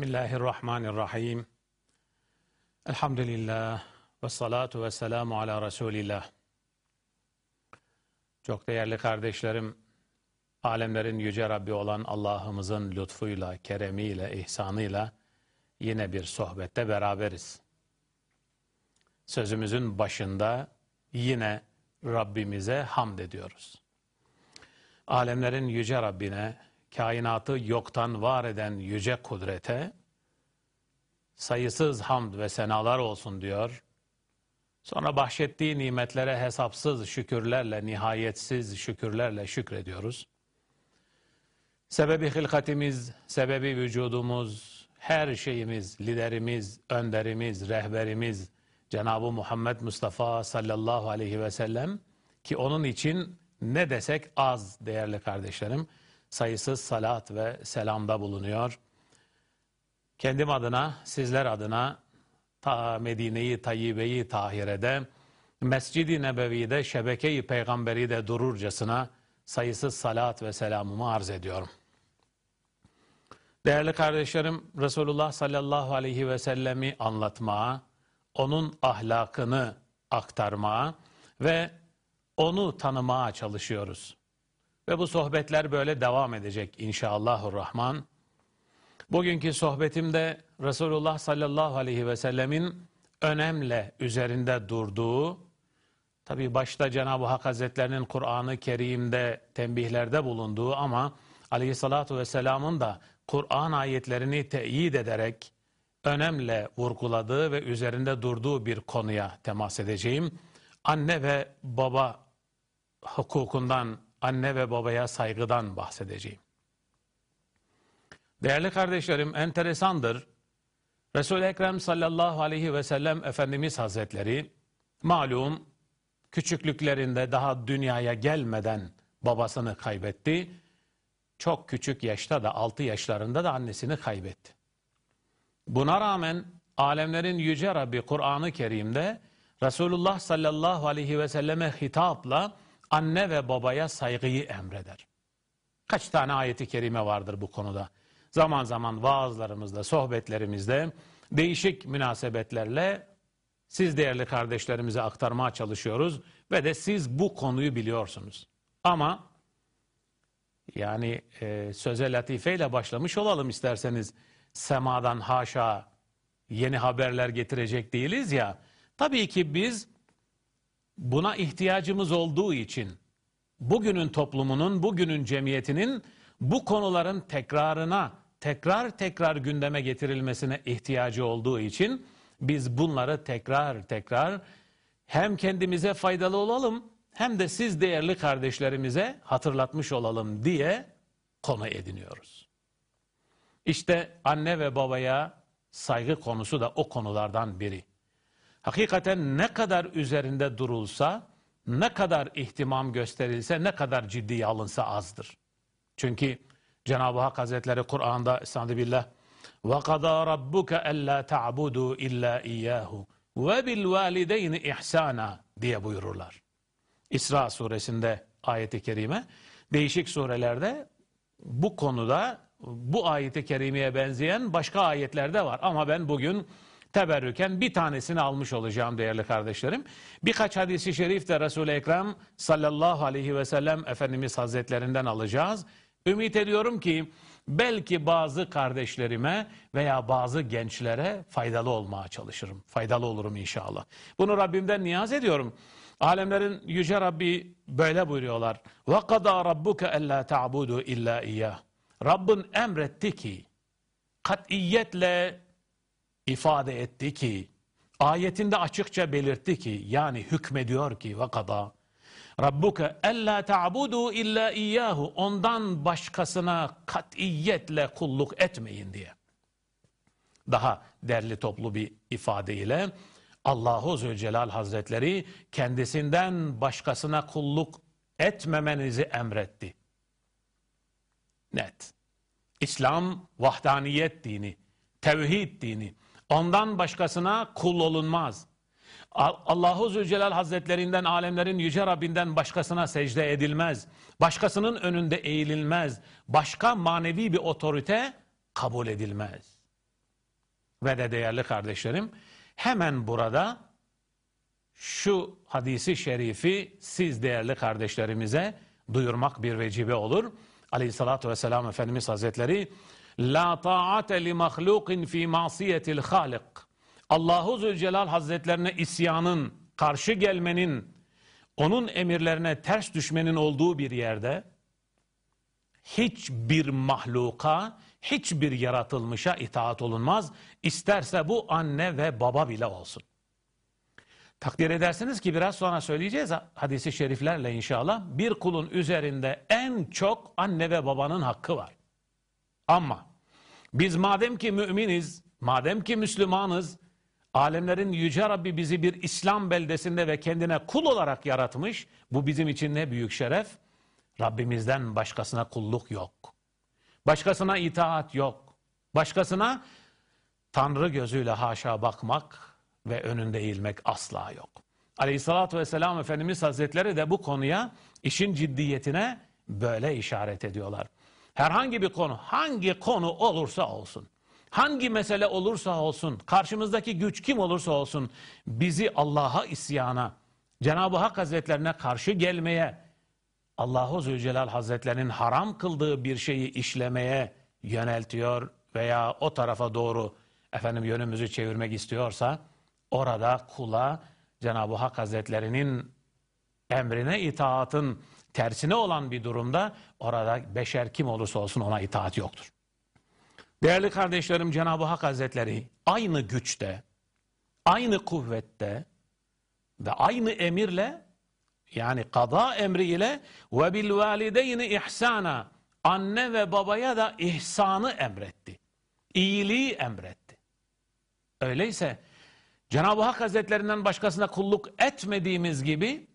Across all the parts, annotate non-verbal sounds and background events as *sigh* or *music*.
Bismillahirrahmanirrahim. Elhamdülillah ve salatu ve selamu ala Resulillah. Çok değerli kardeşlerim, alemlerin yüce Rabbi olan Allah'ımızın lütfuyla, keremiyle, ihsanıyla yine bir sohbette beraberiz. Sözümüzün başında yine Rabbimize hamd ediyoruz. Alemlerin yüce Rabbine, kainatı yoktan var eden yüce kudrete sayısız hamd ve senalar olsun diyor. Sonra bahşettiği nimetlere hesapsız şükürlerle, nihayetsiz şükürlerle şükrediyoruz. Sebebi hilkatimiz, sebebi vücudumuz, her şeyimiz, liderimiz, önderimiz, rehberimiz, Cenab-ı Muhammed Mustafa sallallahu aleyhi ve sellem ki onun için ne desek az değerli kardeşlerim sayısız salat ve selamda bulunuyor. Kendim adına, sizler adına ta Medine-i Tayyibe-i Tahire'de, Mescid-i Nebevi'de, şebeke-i peygamberi de dururcasına sayısız salat ve selamımı arz ediyorum. Değerli kardeşlerim, Resulullah sallallahu aleyhi ve sellemi anlatmaya, onun ahlakını aktarmaya ve onu tanımaya çalışıyoruz. Ve bu sohbetler böyle devam edecek inşallahurrahman. Bugünkü sohbetimde Resulullah sallallahu aleyhi ve sellemin önemle üzerinde durduğu, tabi başta Cenab-ı Hak Hazretlerinin Kur'an-ı Kerim'de tembihlerde bulunduğu ama aleyhissalatu vesselamın da Kur'an ayetlerini teyit ederek önemle vurguladığı ve üzerinde durduğu bir konuya temas edeceğim. Anne ve baba hukukundan, anne ve babaya saygıdan bahsedeceğim. Değerli kardeşlerim enteresandır. Resul-i Ekrem sallallahu aleyhi ve sellem Efendimiz Hazretleri malum küçüklüklerinde daha dünyaya gelmeden babasını kaybetti. Çok küçük yaşta da 6 yaşlarında da annesini kaybetti. Buna rağmen alemlerin yüce Rabbi Kur'an-ı Kerim'de Resulullah sallallahu aleyhi ve selleme hitapla anne ve babaya saygıyı emreder. Kaç tane ayeti kerime vardır bu konuda? Zaman zaman vaazlarımızda, sohbetlerimizde değişik münasebetlerle siz değerli kardeşlerimize aktarmaya çalışıyoruz ve de siz bu konuyu biliyorsunuz. Ama yani e, söze latifeyle başlamış olalım isterseniz semadan haşa yeni haberler getirecek değiliz ya. Tabii ki biz buna ihtiyacımız olduğu için bugünün toplumunun, bugünün cemiyetinin bu konuların tekrarına, tekrar tekrar gündeme getirilmesine ihtiyacı olduğu için biz bunları tekrar tekrar hem kendimize faydalı olalım hem de siz değerli kardeşlerimize hatırlatmış olalım diye konu ediniyoruz. İşte anne ve babaya saygı konusu da o konulardan biri Hakikaten ne kadar üzerinde durulsa, ne kadar ihtimam gösterilse, ne kadar ciddiye alınsa azdır. Çünkü Cenab-ı Hak Hazretleri Kur'an'da Estağfirullah وَقَضَى رَبُّكَ أَلَّا تَعْبُدُوا إِلَّا إِيَّاهُ وَبِالْوَالِدَيْنِ إِحْسَانًا diye buyururlar. İsra suresinde ayeti kerime. Değişik surelerde bu konuda bu ayeti kerimeye benzeyen başka ayetler de var. Ama ben bugün teberrüken bir tanesini almış olacağım değerli kardeşlerim. Birkaç hadisi şerif de Resul-i Ekrem sallallahu aleyhi ve sellem Efendimiz Hazretlerinden alacağız. Ümit ediyorum ki belki bazı kardeşlerime veya bazı gençlere faydalı olmaya çalışırım. Faydalı olurum inşallah. Bunu Rabbimden niyaz ediyorum. Alemlerin yüce Rabbi böyle buyuruyorlar. Ve kada rabbuke alla ta'budu illa iyyah. Rabbin emretti ki katiyetle ifade etti ki ayetinde açıkça belirtti ki yani hükmediyor ki ve kada Rabbuke ella ta'budu illa iyyahu ondan başkasına katiyetle kulluk etmeyin diye. Daha derli toplu bir ifadeyle Allahu Zülcelal Hazretleri kendisinden başkasına kulluk etmemenizi emretti. Net. İslam vahdaniyet dini, tevhid dini. Ondan başkasına kul olunmaz. Allahu Zülcelal Hazretlerinden, alemlerin yüce Rabbinden başkasına secde edilmez. Başkasının önünde eğililmez. Başka manevi bir otorite kabul edilmez. ve de değerli kardeşlerim hemen burada şu hadisi şerifi siz değerli kardeşlerimize duyurmak bir vecibe olur. Aleyhissalatü vesselam Efendimiz Hazretleri La ta'ate li mahlukin fi masiyetil halik Allahu Zülcelal Hazretlerine isyanın, karşı gelmenin, onun emirlerine ters düşmenin olduğu bir yerde hiçbir mahluka, hiçbir yaratılmışa itaat olunmaz. İsterse bu anne ve baba bile olsun. Takdir edersiniz ki biraz sonra söyleyeceğiz hadisi şeriflerle inşallah. Bir kulun üzerinde en çok anne ve babanın hakkı var. Ama biz madem ki müminiz, madem ki Müslümanız, alemlerin yüce Rabbi bizi bir İslam beldesinde ve kendine kul olarak yaratmış. Bu bizim için ne büyük şeref. Rabbimizden başkasına kulluk yok. Başkasına itaat yok. Başkasına Tanrı gözüyle haşa bakmak ve önünde eğilmek asla yok. Aleyhissalatü vesselam Efendimiz Hazretleri de bu konuya işin ciddiyetine böyle işaret ediyorlar. Herhangi bir konu, hangi konu olursa olsun, hangi mesele olursa olsun, karşımızdaki güç kim olursa olsun, bizi Allah'a isyana, Cenab-ı Hak Hazretlerine karşı gelmeye, Allahu Zülcelal Hazretlerinin haram kıldığı bir şeyi işlemeye yöneltiyor veya o tarafa doğru efendim yönümüzü çevirmek istiyorsa orada kula Cenab-ı Hak Hazretlerinin emrine itaatın tersine olan bir durumda orada beşer kim olursa olsun ona itaat yoktur. Değerli kardeşlerim Cenab-ı Hak Hazretleri aynı güçte, aynı kuvvette ve aynı emirle yani kada emri ile ve bil valideyni ihsana anne ve babaya da ihsanı emretti. İyiliği emretti. Öyleyse Cenab-ı Hak Hazretlerinden başkasına kulluk etmediğimiz gibi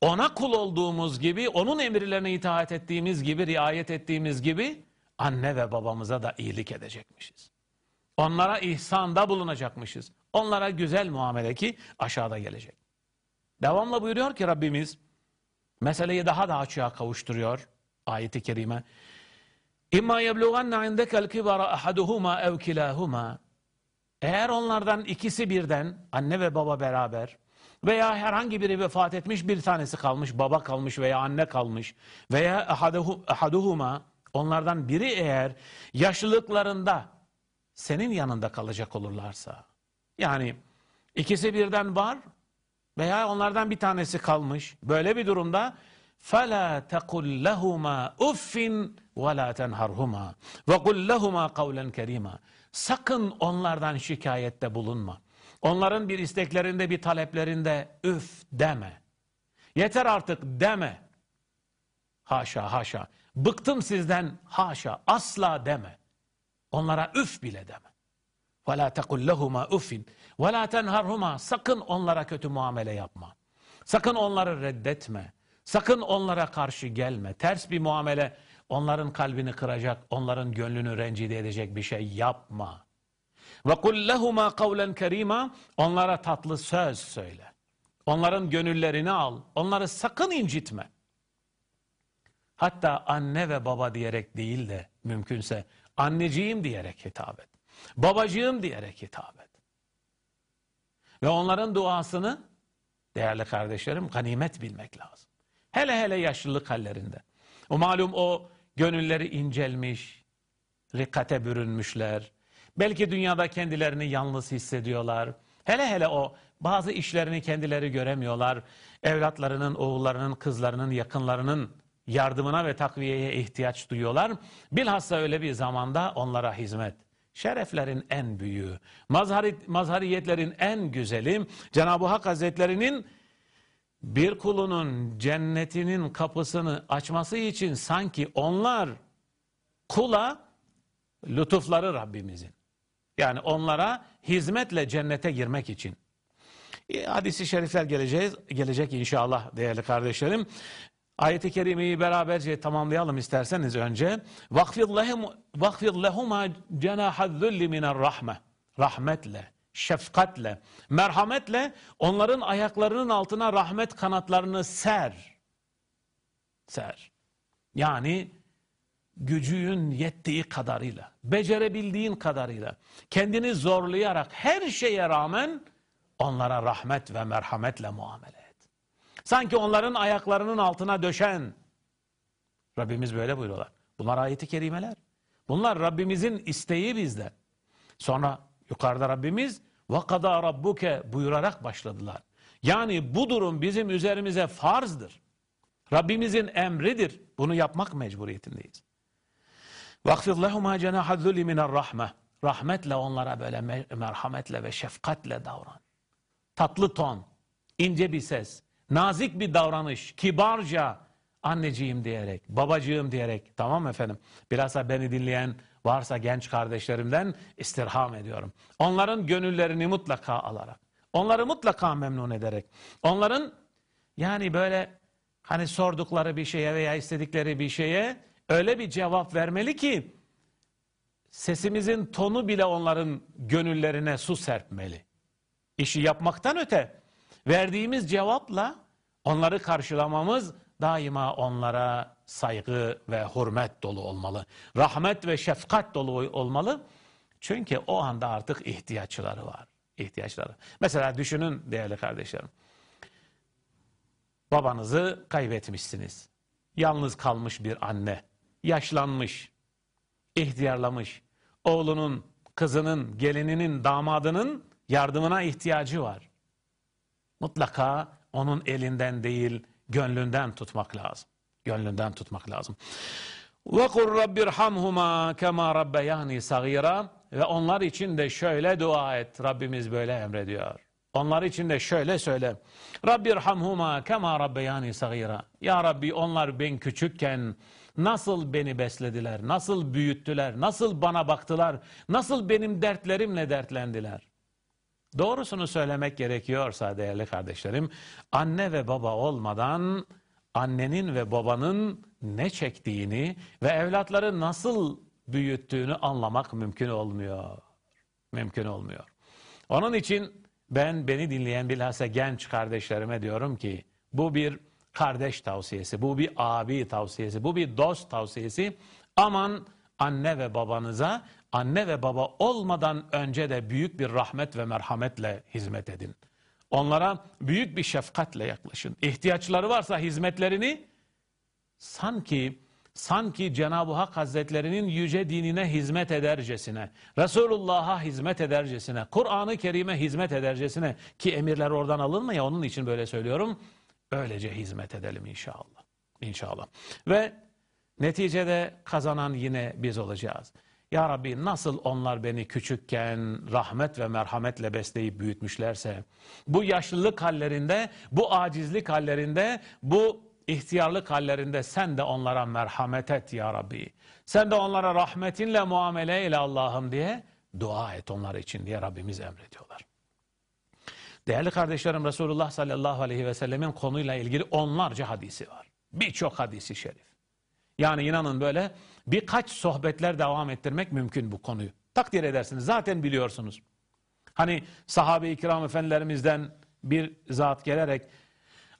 ona kul olduğumuz gibi, onun emirlerine itaat ettiğimiz gibi, riayet ettiğimiz gibi anne ve babamıza da iyilik edecekmişiz. Onlara ihsanda bulunacakmışız. Onlara güzel muamele ki aşağıda gelecek. Devamla buyuruyor ki Rabbimiz meseleyi daha da açığa kavuşturuyor ayeti kerime. İmma yeblughanna indekel kibara ahaduhuma ev kilahuma eğer onlardan ikisi birden anne ve baba beraber veya herhangi biri vefat etmiş bir tanesi kalmış baba kalmış veya anne kalmış veya ahaduhuma onlardan biri eğer yaşlılıklarında senin yanında kalacak olurlarsa yani ikisi birden var veya onlardan bir tanesi kalmış böyle bir durumda فَلَا تَقُلْ لَهُمَا اُفِّنْ وَلَا تَنْهَرْهُمَا وَقُلْ لَهُمَا قَوْلًا كَرِيمًا Sakın onlardan şikayette bulunma. Onların bir isteklerinde, bir taleplerinde üf deme. Yeter artık deme. Haşa haşa. Bıktım sizden haşa asla deme. Onlara üf bile deme. وَلَا تَقُلْ لَهُمَا اُفِّنْ وَلَا تَنْهَرْهُمَا Sakın onlara kötü muamele yapma. Sakın onları reddetme. Sakın onlara karşı gelme. Ters bir muamele onların kalbini kıracak, onların gönlünü rencide edecek bir şey yapma. Ve kul lehuma kavlen kerima onlara tatlı söz söyle. Onların gönüllerini al. Onları sakın incitme. Hatta anne ve baba diyerek değil de mümkünse anneciğim diyerek hitap et. Babacığım diyerek hitap et. Ve onların duasını değerli kardeşlerim ganimet bilmek lazım. Hele hele yaşlılık hallerinde. O malum o gönülleri incelmiş, rikkate bürünmüşler. Belki dünyada kendilerini yalnız hissediyorlar. Hele hele o bazı işlerini kendileri göremiyorlar. Evlatlarının, oğullarının, kızlarının, yakınlarının yardımına ve takviyeye ihtiyaç duyuyorlar. Bilhassa öyle bir zamanda onlara hizmet. Şereflerin en büyüğü, mazhari, mazhariyetlerin en güzeli, Cenab-ı Hak Hazretlerinin bir kulunun cennetinin kapısını açması için sanki onlar kula lütufları Rabbimizin. Yani onlara hizmetle cennete girmek için. E, hadisi şerifler geleceğiz, gelecek inşallah değerli kardeşlerim. Ayet-i kerimeyi beraberce tamamlayalım isterseniz önce. وَخْفِضْ لَهُمَا جَنَاحَ الذُّلِّ مِنَ الرَّحْمَةِ Rahmetle şefkatle, merhametle onların ayaklarının altına rahmet kanatlarını ser. Ser. Yani gücün yettiği kadarıyla, becerebildiğin kadarıyla, kendini zorlayarak her şeye rağmen onlara rahmet ve merhametle muamele et. Sanki onların ayaklarının altına döşen, Rabbimiz böyle buyuruyorlar. Bunlar ayeti kerimeler. Bunlar Rabbimizin isteği bizde. Sonra yukarıda Rabbimiz وَقَدَى rabbuke buyurarak başladılar. Yani bu durum bizim üzerimize farzdır. Rabbimizin emridir. Bunu yapmak mecburiyetindeyiz. وَاخْفِضْ لَهُمَا جَنَاحَ الذُّلِّ مِنَ الرَّحْمَةِ Rahmetle onlara böyle merhametle ve şefkatle davran. Tatlı ton, ince bir ses, nazik bir davranış, kibarca anneciğim diyerek, babacığım diyerek. Tamam efendim? Bilhassa beni dinleyen varsa genç kardeşlerimden istirham ediyorum. Onların gönüllerini mutlaka alarak, onları mutlaka memnun ederek, onların yani böyle hani sordukları bir şeye veya istedikleri bir şeye öyle bir cevap vermeli ki sesimizin tonu bile onların gönüllerine su serpmeli. İşi yapmaktan öte verdiğimiz cevapla onları karşılamamız daima onlara saygı ve hürmet dolu olmalı. Rahmet ve şefkat dolu olmalı. Çünkü o anda artık ihtiyaçları var. İhtiyaçları. Mesela düşünün değerli kardeşlerim. Babanızı kaybetmişsiniz. Yalnız kalmış bir anne. Yaşlanmış. ihtiyarlamış. Oğlunun, kızının, gelininin, damadının yardımına ihtiyacı var. Mutlaka onun elinden değil, gönlünden tutmak lazım. Gönlünden tutmak lazım. Ve kur rabbirhamhuma kema rabbeyani sagira ve onlar için de şöyle dua et. Rabbimiz böyle emrediyor. Onlar için de şöyle söyle. Rabbirhamhuma kema rabbeyani sagira. Ya Rabbi onlar ben küçükken nasıl beni beslediler, nasıl büyüttüler, nasıl bana baktılar, nasıl benim dertlerimle dertlendiler. Doğrusunu söylemek gerekiyorsa değerli kardeşlerim, anne ve baba olmadan annenin ve babanın ne çektiğini ve evlatları nasıl büyüttüğünü anlamak mümkün olmuyor. Mümkün olmuyor. Onun için ben beni dinleyen bilhassa genç kardeşlerime diyorum ki bu bir kardeş tavsiyesi, bu bir abi tavsiyesi, bu bir dost tavsiyesi. Aman anne ve babanıza anne ve baba olmadan önce de büyük bir rahmet ve merhametle hizmet edin. Onlara büyük bir şefkatle yaklaşın. İhtiyaçları varsa hizmetlerini sanki sanki Cenab-ı Hak Hazretlerinin yüce dinine hizmet edercesine, Resulullah'a hizmet edercesine, Kur'an-ı Kerim'e hizmet edercesine ki emirler oradan alınma ya onun için böyle söylüyorum. Öylece hizmet edelim inşallah. İnşallah. Ve neticede kazanan yine biz olacağız. Ya Rabbi nasıl onlar beni küçükken rahmet ve merhametle besleyip büyütmüşlerse, bu yaşlılık hallerinde, bu acizlik hallerinde, bu ihtiyarlık hallerinde sen de onlara merhamet et ya Rabbi. Sen de onlara rahmetinle muamele ile Allah'ım diye dua et onlar için diye Rabbimiz emrediyorlar. Değerli kardeşlerim Resulullah sallallahu aleyhi ve sellemin konuyla ilgili onlarca hadisi var. Birçok hadisi şerif. Yani inanın böyle birkaç sohbetler devam ettirmek mümkün bu konuyu. Takdir edersiniz. Zaten biliyorsunuz. Hani sahabe-i kiram efendilerimizden bir zat gelerek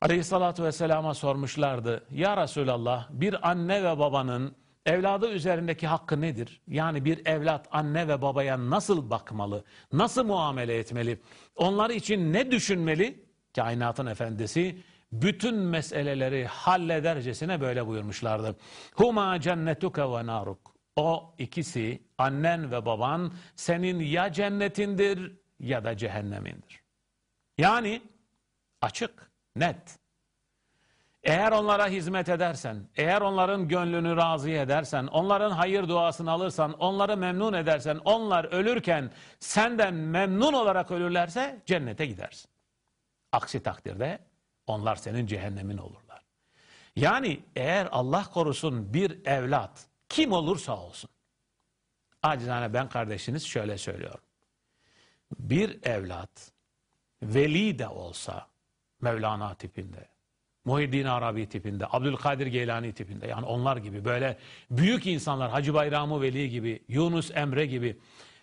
aleyhissalatü vesselama sormuşlardı. Ya Resulallah bir anne ve babanın evladı üzerindeki hakkı nedir? Yani bir evlat anne ve babaya nasıl bakmalı? Nasıl muamele etmeli? Onlar için ne düşünmeli? Kainatın efendisi bütün meseleleri halledercesine böyle buyurmuşlardı. Huma cennetuke ve naruk. O ikisi annen ve baban senin ya cennetindir ya da cehennemindir. Yani açık, net. Eğer onlara hizmet edersen, eğer onların gönlünü razı edersen, onların hayır duasını alırsan, onları memnun edersen, onlar ölürken senden memnun olarak ölürlerse cennete gidersin. Aksi takdirde onlar senin cehennemin olurlar. Yani eğer Allah korusun bir evlat kim olursa olsun. Acizane ben kardeşiniz şöyle söylüyorum. Bir evlat veli de olsa Mevlana tipinde, Muhiddin Arabi tipinde, Abdülkadir Geylani tipinde yani onlar gibi böyle büyük insanlar Hacı Bayramı Veli gibi, Yunus Emre gibi,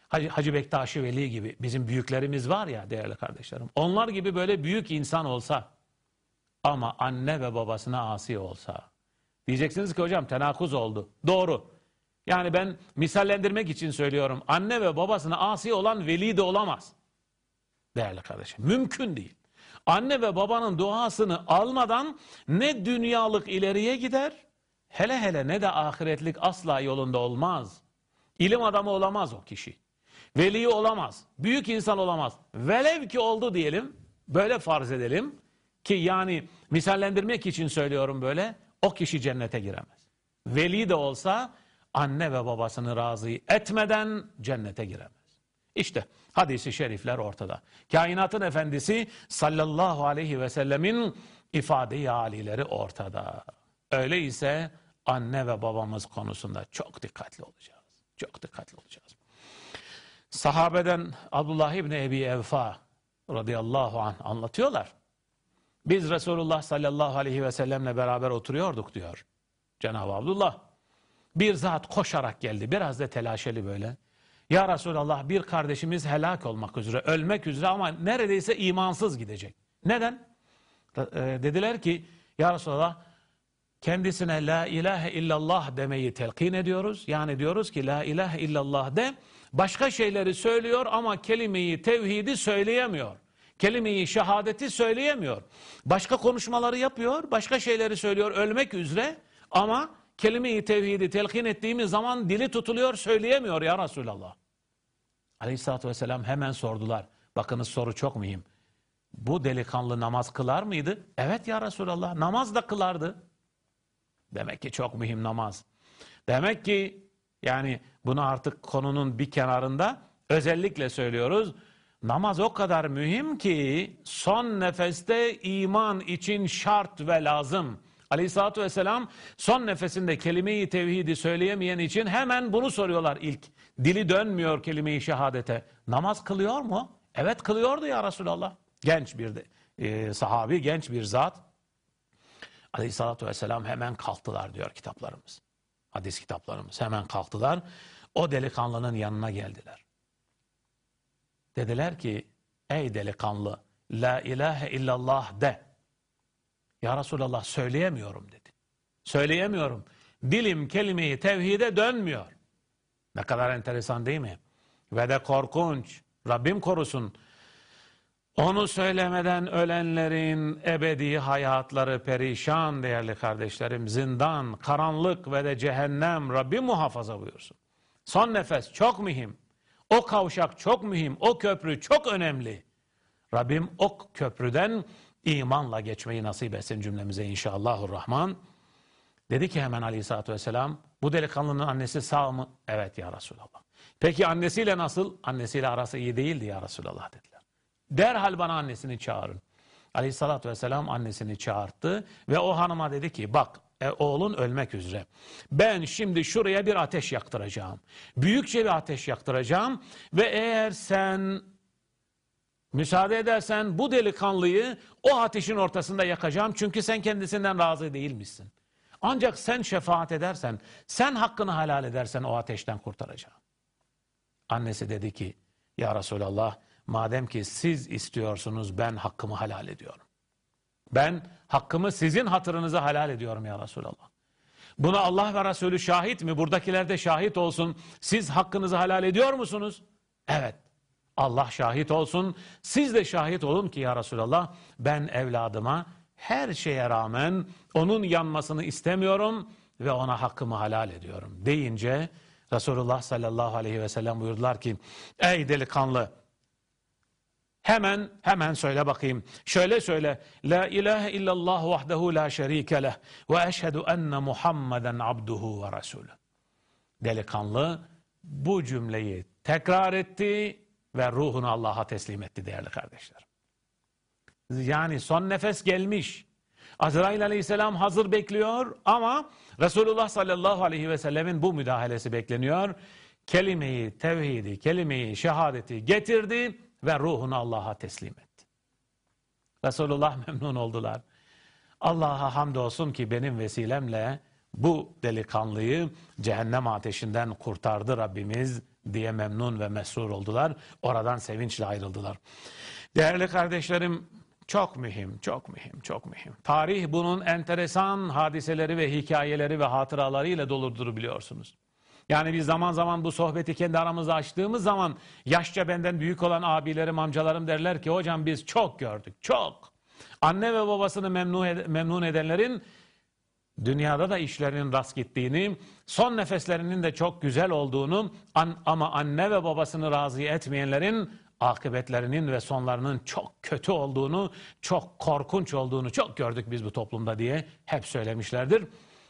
Hacı, Hacı Bektaşi Veli gibi bizim büyüklerimiz var ya değerli kardeşlerim. Onlar gibi böyle büyük insan olsa ama anne ve babasına asi olsa. Diyeceksiniz ki hocam tenakuz oldu. Doğru. Yani ben misallendirmek için söylüyorum. Anne ve babasına asi olan veli de olamaz. Değerli kardeşim. Mümkün değil. Anne ve babanın duasını almadan ne dünyalık ileriye gider, hele hele ne de ahiretlik asla yolunda olmaz. İlim adamı olamaz o kişi. Veli olamaz. Büyük insan olamaz. Velev ki oldu diyelim. Böyle farz edelim. Ki yani misallendirmek için söylüyorum böyle. O kişi cennete giremez. Veli de olsa anne ve babasını razı etmeden cennete giremez. İşte hadisi şerifler ortada. Kainatın efendisi sallallahu aleyhi ve sellemin ifade-i alileri ortada. Öyleyse anne ve babamız konusunda çok dikkatli olacağız. Çok dikkatli olacağız. Sahabeden Abdullah İbni Ebi Evfa radıyallahu anh anlatıyorlar. Biz Resulullah sallallahu aleyhi ve sellemle beraber oturuyorduk diyor Cenab-ı Abdullah. Bir zat koşarak geldi biraz da telaşeli böyle. Ya Resulallah bir kardeşimiz helak olmak üzere, ölmek üzere ama neredeyse imansız gidecek. Neden? E, dediler ki ya Resulallah kendisine la ilahe illallah demeyi telkin ediyoruz. Yani diyoruz ki la ilahe illallah de başka şeyleri söylüyor ama kelimeyi tevhidi söyleyemiyor. Kelimeyi şehadeti söyleyemiyor. Başka konuşmaları yapıyor, başka şeyleri söylüyor ölmek üzere ama kelime-i tevhidi telkin ettiğimiz zaman dili tutuluyor söyleyemiyor ya Resulallah. Aleyhisselatü vesselam hemen sordular. Bakınız soru çok mühim. Bu delikanlı namaz kılar mıydı? Evet ya Resulallah namaz da kılardı. Demek ki çok mühim namaz. Demek ki yani bunu artık konunun bir kenarında özellikle söylüyoruz. Namaz o kadar mühim ki son nefeste iman için şart ve lazım. Aleyhissalatü vesselam son nefesinde kelime-i tevhidi söyleyemeyen için hemen bunu soruyorlar ilk. Dili dönmüyor kelime-i şehadete. Namaz kılıyor mu? Evet kılıyordu ya Resulallah. Genç bir de, e, sahabi, genç bir zat. Aleyhissalatü vesselam hemen kalktılar diyor kitaplarımız. Hadis kitaplarımız hemen kalktılar. O delikanlının yanına geldiler. Dediler ki ey delikanlı la ilahe illallah de. Ya Resulallah söyleyemiyorum dedi. Söyleyemiyorum. Dilim kelimeyi tevhide dönmüyor. Ne kadar enteresan değil mi? Ve de korkunç. Rabbim korusun. Onu söylemeden ölenlerin ebedi hayatları perişan değerli kardeşlerim. Zindan, karanlık ve de cehennem Rabbim muhafaza buyursun. Son nefes çok mühim. O kavşak çok mühim. O köprü çok önemli. Rabbim o köprüden imanla geçmeyi nasip etsin cümlemize inşallahurrahman. Dedi ki hemen aleyhissalatü vesselam bu delikanlının annesi sağ mı? Evet ya Resulallah. Peki annesiyle nasıl? Annesiyle arası iyi değildi ya Resulallah dediler. Derhal bana annesini çağırın. Aleyhissalatü vesselam annesini çağırdı ve o hanıma dedi ki bak e, oğlun ölmek üzere. Ben şimdi şuraya bir ateş yaktıracağım. Büyükçe bir ateş yaktıracağım ve eğer sen müsaade edersen bu delikanlıyı o ateşin ortasında yakacağım çünkü sen kendisinden razı değilmişsin. Ancak sen şefaat edersen, sen hakkını helal edersen o ateşten kurtaracağım. Annesi dedi ki, Ya Resulallah, madem ki siz istiyorsunuz ben hakkımı helal ediyorum. Ben hakkımı sizin hatırınıza helal ediyorum ya Resulallah. Buna Allah ve Resulü şahit mi? Buradakiler de şahit olsun. Siz hakkınızı helal ediyor musunuz? Evet. Allah şahit olsun. Siz de şahit olun ki ya Resulallah ben evladıma her şeye rağmen onun yanmasını istemiyorum ve ona hakkımı helal ediyorum deyince Resulullah sallallahu aleyhi ve sellem buyurdular ki ey delikanlı hemen hemen söyle bakayım. Şöyle söyle. La ilahe illallah vahdehu la şerike leh ve eşhedü enne Muhammeden abduhu ve resulü delikanlı bu cümleyi tekrar etti ve ruhunu Allah'a teslim etti değerli kardeşler. Yani son nefes gelmiş. Azrail aleyhisselam hazır bekliyor ama Resulullah sallallahu aleyhi ve sellemin bu müdahalesi bekleniyor. Kelimeyi, tevhidi, kelimeyi, şehadeti getirdi ve ruhunu Allah'a teslim etti. Resulullah *laughs* memnun oldular. Allah'a hamdolsun ki benim vesilemle bu delikanlıyı cehennem ateşinden kurtardı Rabbimiz diye memnun ve mesrur oldular. Oradan sevinçle ayrıldılar. Değerli kardeşlerim çok mühim, çok mühim, çok mühim. Tarih bunun enteresan hadiseleri ve hikayeleri ve hatıralarıyla doludur biliyorsunuz. Yani biz zaman zaman bu sohbeti kendi aramızda açtığımız zaman yaşça benden büyük olan abilerim, amcalarım derler ki hocam biz çok gördük, çok. Anne ve babasını memnun, memnun edenlerin dünyada da işlerinin rast gittiğini, son nefeslerinin de çok güzel olduğunu an- ama anne ve babasını razı etmeyenlerin akıbetlerinin ve sonlarının çok kötü olduğunu, çok korkunç olduğunu çok gördük biz bu toplumda diye hep söylemişlerdir.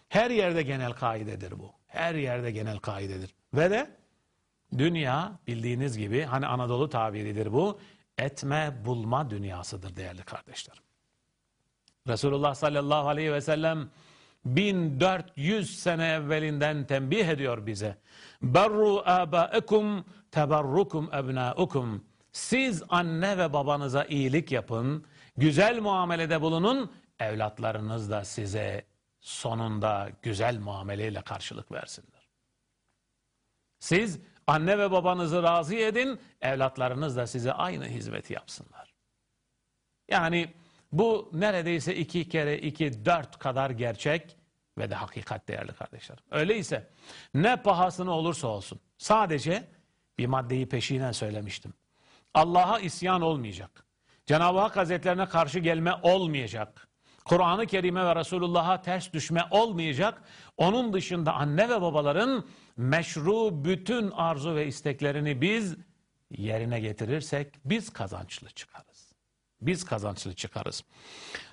Her yerde genel kaidedir bu. Her yerde genel kaidedir. Ve de dünya bildiğiniz gibi hani Anadolu tabiridir bu etme bulma dünyasıdır değerli kardeşlerim. Resulullah sallallahu aleyhi ve sellem 1400 sene evvelinden tembih ediyor bize. Berru abaekum teberrukum ebnaukum. Siz anne ve babanıza iyilik yapın, güzel muamelede bulunun, evlatlarınız da size sonunda güzel muameleyle karşılık versinler. Siz anne ve babanızı razı edin, evlatlarınız da size aynı hizmeti yapsınlar. Yani bu neredeyse iki kere iki dört kadar gerçek ve de hakikat değerli kardeşlerim. Öyleyse ne pahasına olursa olsun sadece bir maddeyi peşinen söylemiştim. Allah'a isyan olmayacak. Cenab-ı Hak Hazretlerine karşı gelme olmayacak. Kur'an-ı Kerim'e ve Resulullah'a ters düşme olmayacak. Onun dışında anne ve babaların meşru bütün arzu ve isteklerini biz yerine getirirsek biz kazançlı çıkarız. Biz kazançlı çıkarız.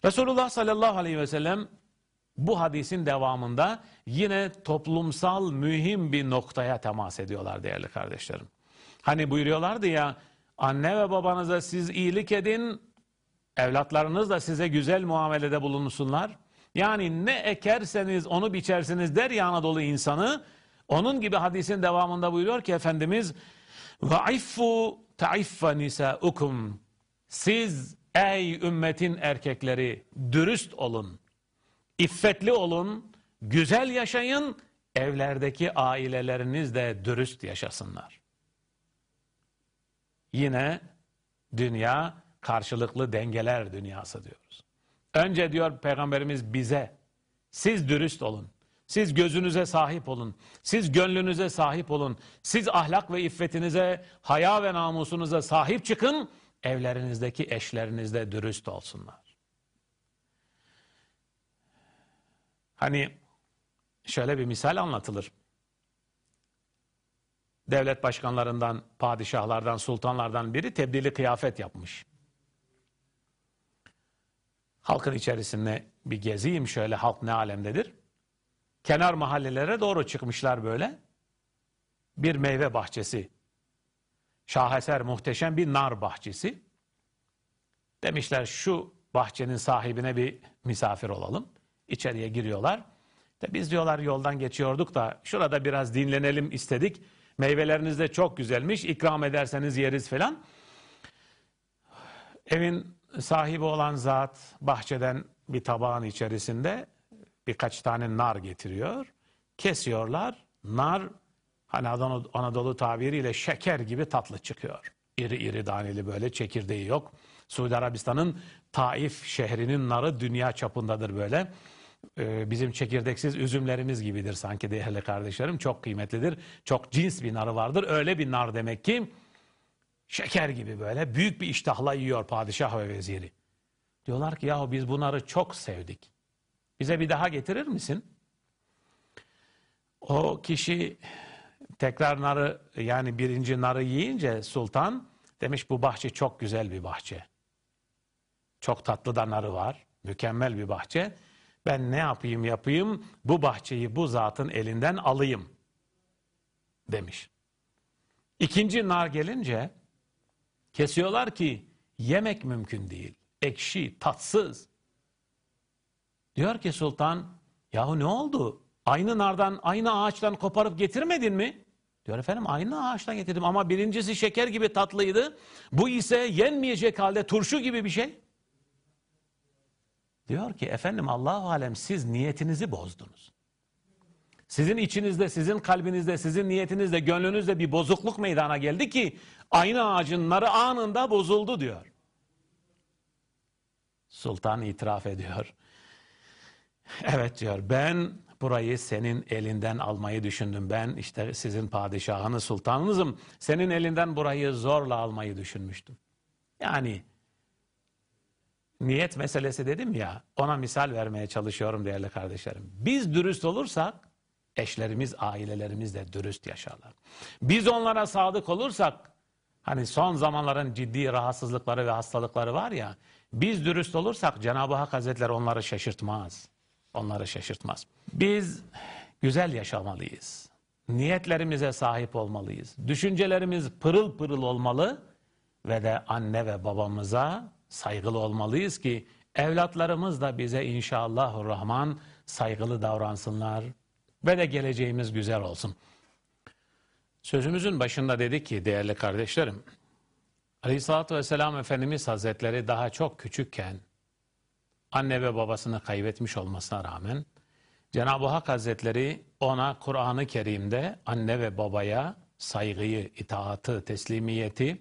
Resulullah sallallahu aleyhi ve sellem bu hadisin devamında yine toplumsal mühim bir noktaya temas ediyorlar değerli kardeşlerim. Hani buyuruyorlardı ya anne ve babanıza siz iyilik edin, evlatlarınız da size güzel muamelede bulunsunlar. Yani ne ekerseniz onu biçersiniz der ya Anadolu insanı. Onun gibi hadisin devamında buyuruyor ki Efendimiz ve iffu taiffa nisaukum siz ey ümmetin erkekleri dürüst olun iffetli olun, güzel yaşayın, evlerdeki aileleriniz de dürüst yaşasınlar. Yine dünya karşılıklı dengeler dünyası diyoruz. Önce diyor Peygamberimiz bize siz dürüst olun. Siz gözünüze sahip olun. Siz gönlünüze sahip olun. Siz ahlak ve iffetinize, haya ve namusunuza sahip çıkın. Evlerinizdeki eşleriniz de dürüst olsunlar. Hani şöyle bir misal anlatılır. Devlet başkanlarından, padişahlardan, sultanlardan biri tebdili kıyafet yapmış. Halkın içerisinde bir geziyim şöyle halk ne alemdedir. Kenar mahallelere doğru çıkmışlar böyle. Bir meyve bahçesi. Şaheser muhteşem bir nar bahçesi. Demişler şu bahçenin sahibine bir misafir olalım. İçeriye giriyorlar. De biz diyorlar yoldan geçiyorduk da şurada biraz dinlenelim istedik. Meyveleriniz de çok güzelmiş. İkram ederseniz yeriz falan. Evin sahibi olan zat bahçeden bir tabağın içerisinde birkaç tane nar getiriyor. Kesiyorlar. Nar hani Anadolu, tabiriyle şeker gibi tatlı çıkıyor. İri iri taneli böyle çekirdeği yok. Suudi Arabistan'ın Taif şehrinin narı dünya çapındadır böyle. Ee, bizim çekirdeksiz üzümlerimiz gibidir sanki değerli kardeşlerim. Çok kıymetlidir. Çok cins bir narı vardır. Öyle bir nar demek ki şeker gibi böyle büyük bir iştahla yiyor padişah ve veziri. Diyorlar ki yahu biz bunları çok sevdik. Bize bir daha getirir misin? O kişi tekrar narı yani birinci narı yiyince sultan demiş bu bahçe çok güzel bir bahçe. Çok tatlı da narı var. Mükemmel bir bahçe. Ben ne yapayım yapayım bu bahçeyi bu zatın elinden alayım demiş. İkinci nar gelince kesiyorlar ki yemek mümkün değil. Ekşi, tatsız. Diyor ki sultan yahu ne oldu? Aynı nardan, aynı ağaçtan koparıp getirmedin mi? Diyor efendim aynı ağaçtan getirdim ama birincisi şeker gibi tatlıydı. Bu ise yenmeyecek halde turşu gibi bir şey. Diyor ki efendim Allahu alem siz niyetinizi bozdunuz. Sizin içinizde, sizin kalbinizde, sizin niyetinizde, gönlünüzde bir bozukluk meydana geldi ki aynı ağacın narı anında bozuldu diyor. Sultan itiraf ediyor. Evet diyor ben burayı senin elinden almayı düşündüm. Ben işte sizin padişahınız, sultanınızım. Senin elinden burayı zorla almayı düşünmüştüm. Yani niyet meselesi dedim ya, ona misal vermeye çalışıyorum değerli kardeşlerim. Biz dürüst olursak, eşlerimiz, ailelerimiz de dürüst yaşarlar. Biz onlara sadık olursak, hani son zamanların ciddi rahatsızlıkları ve hastalıkları var ya, biz dürüst olursak Cenab-ı Hak Hazretleri onları şaşırtmaz. Onları şaşırtmaz. Biz güzel yaşamalıyız. Niyetlerimize sahip olmalıyız. Düşüncelerimiz pırıl pırıl olmalı ve de anne ve babamıza saygılı olmalıyız ki evlatlarımız da bize inşallahurrahman saygılı davransınlar ve de geleceğimiz güzel olsun. Sözümüzün başında dedik ki değerli kardeşlerim, Aleyhisselatü Vesselam Efendimiz Hazretleri daha çok küçükken anne ve babasını kaybetmiş olmasına rağmen Cenab-ı Hak Hazretleri ona Kur'an-ı Kerim'de anne ve babaya saygıyı, itaatı, teslimiyeti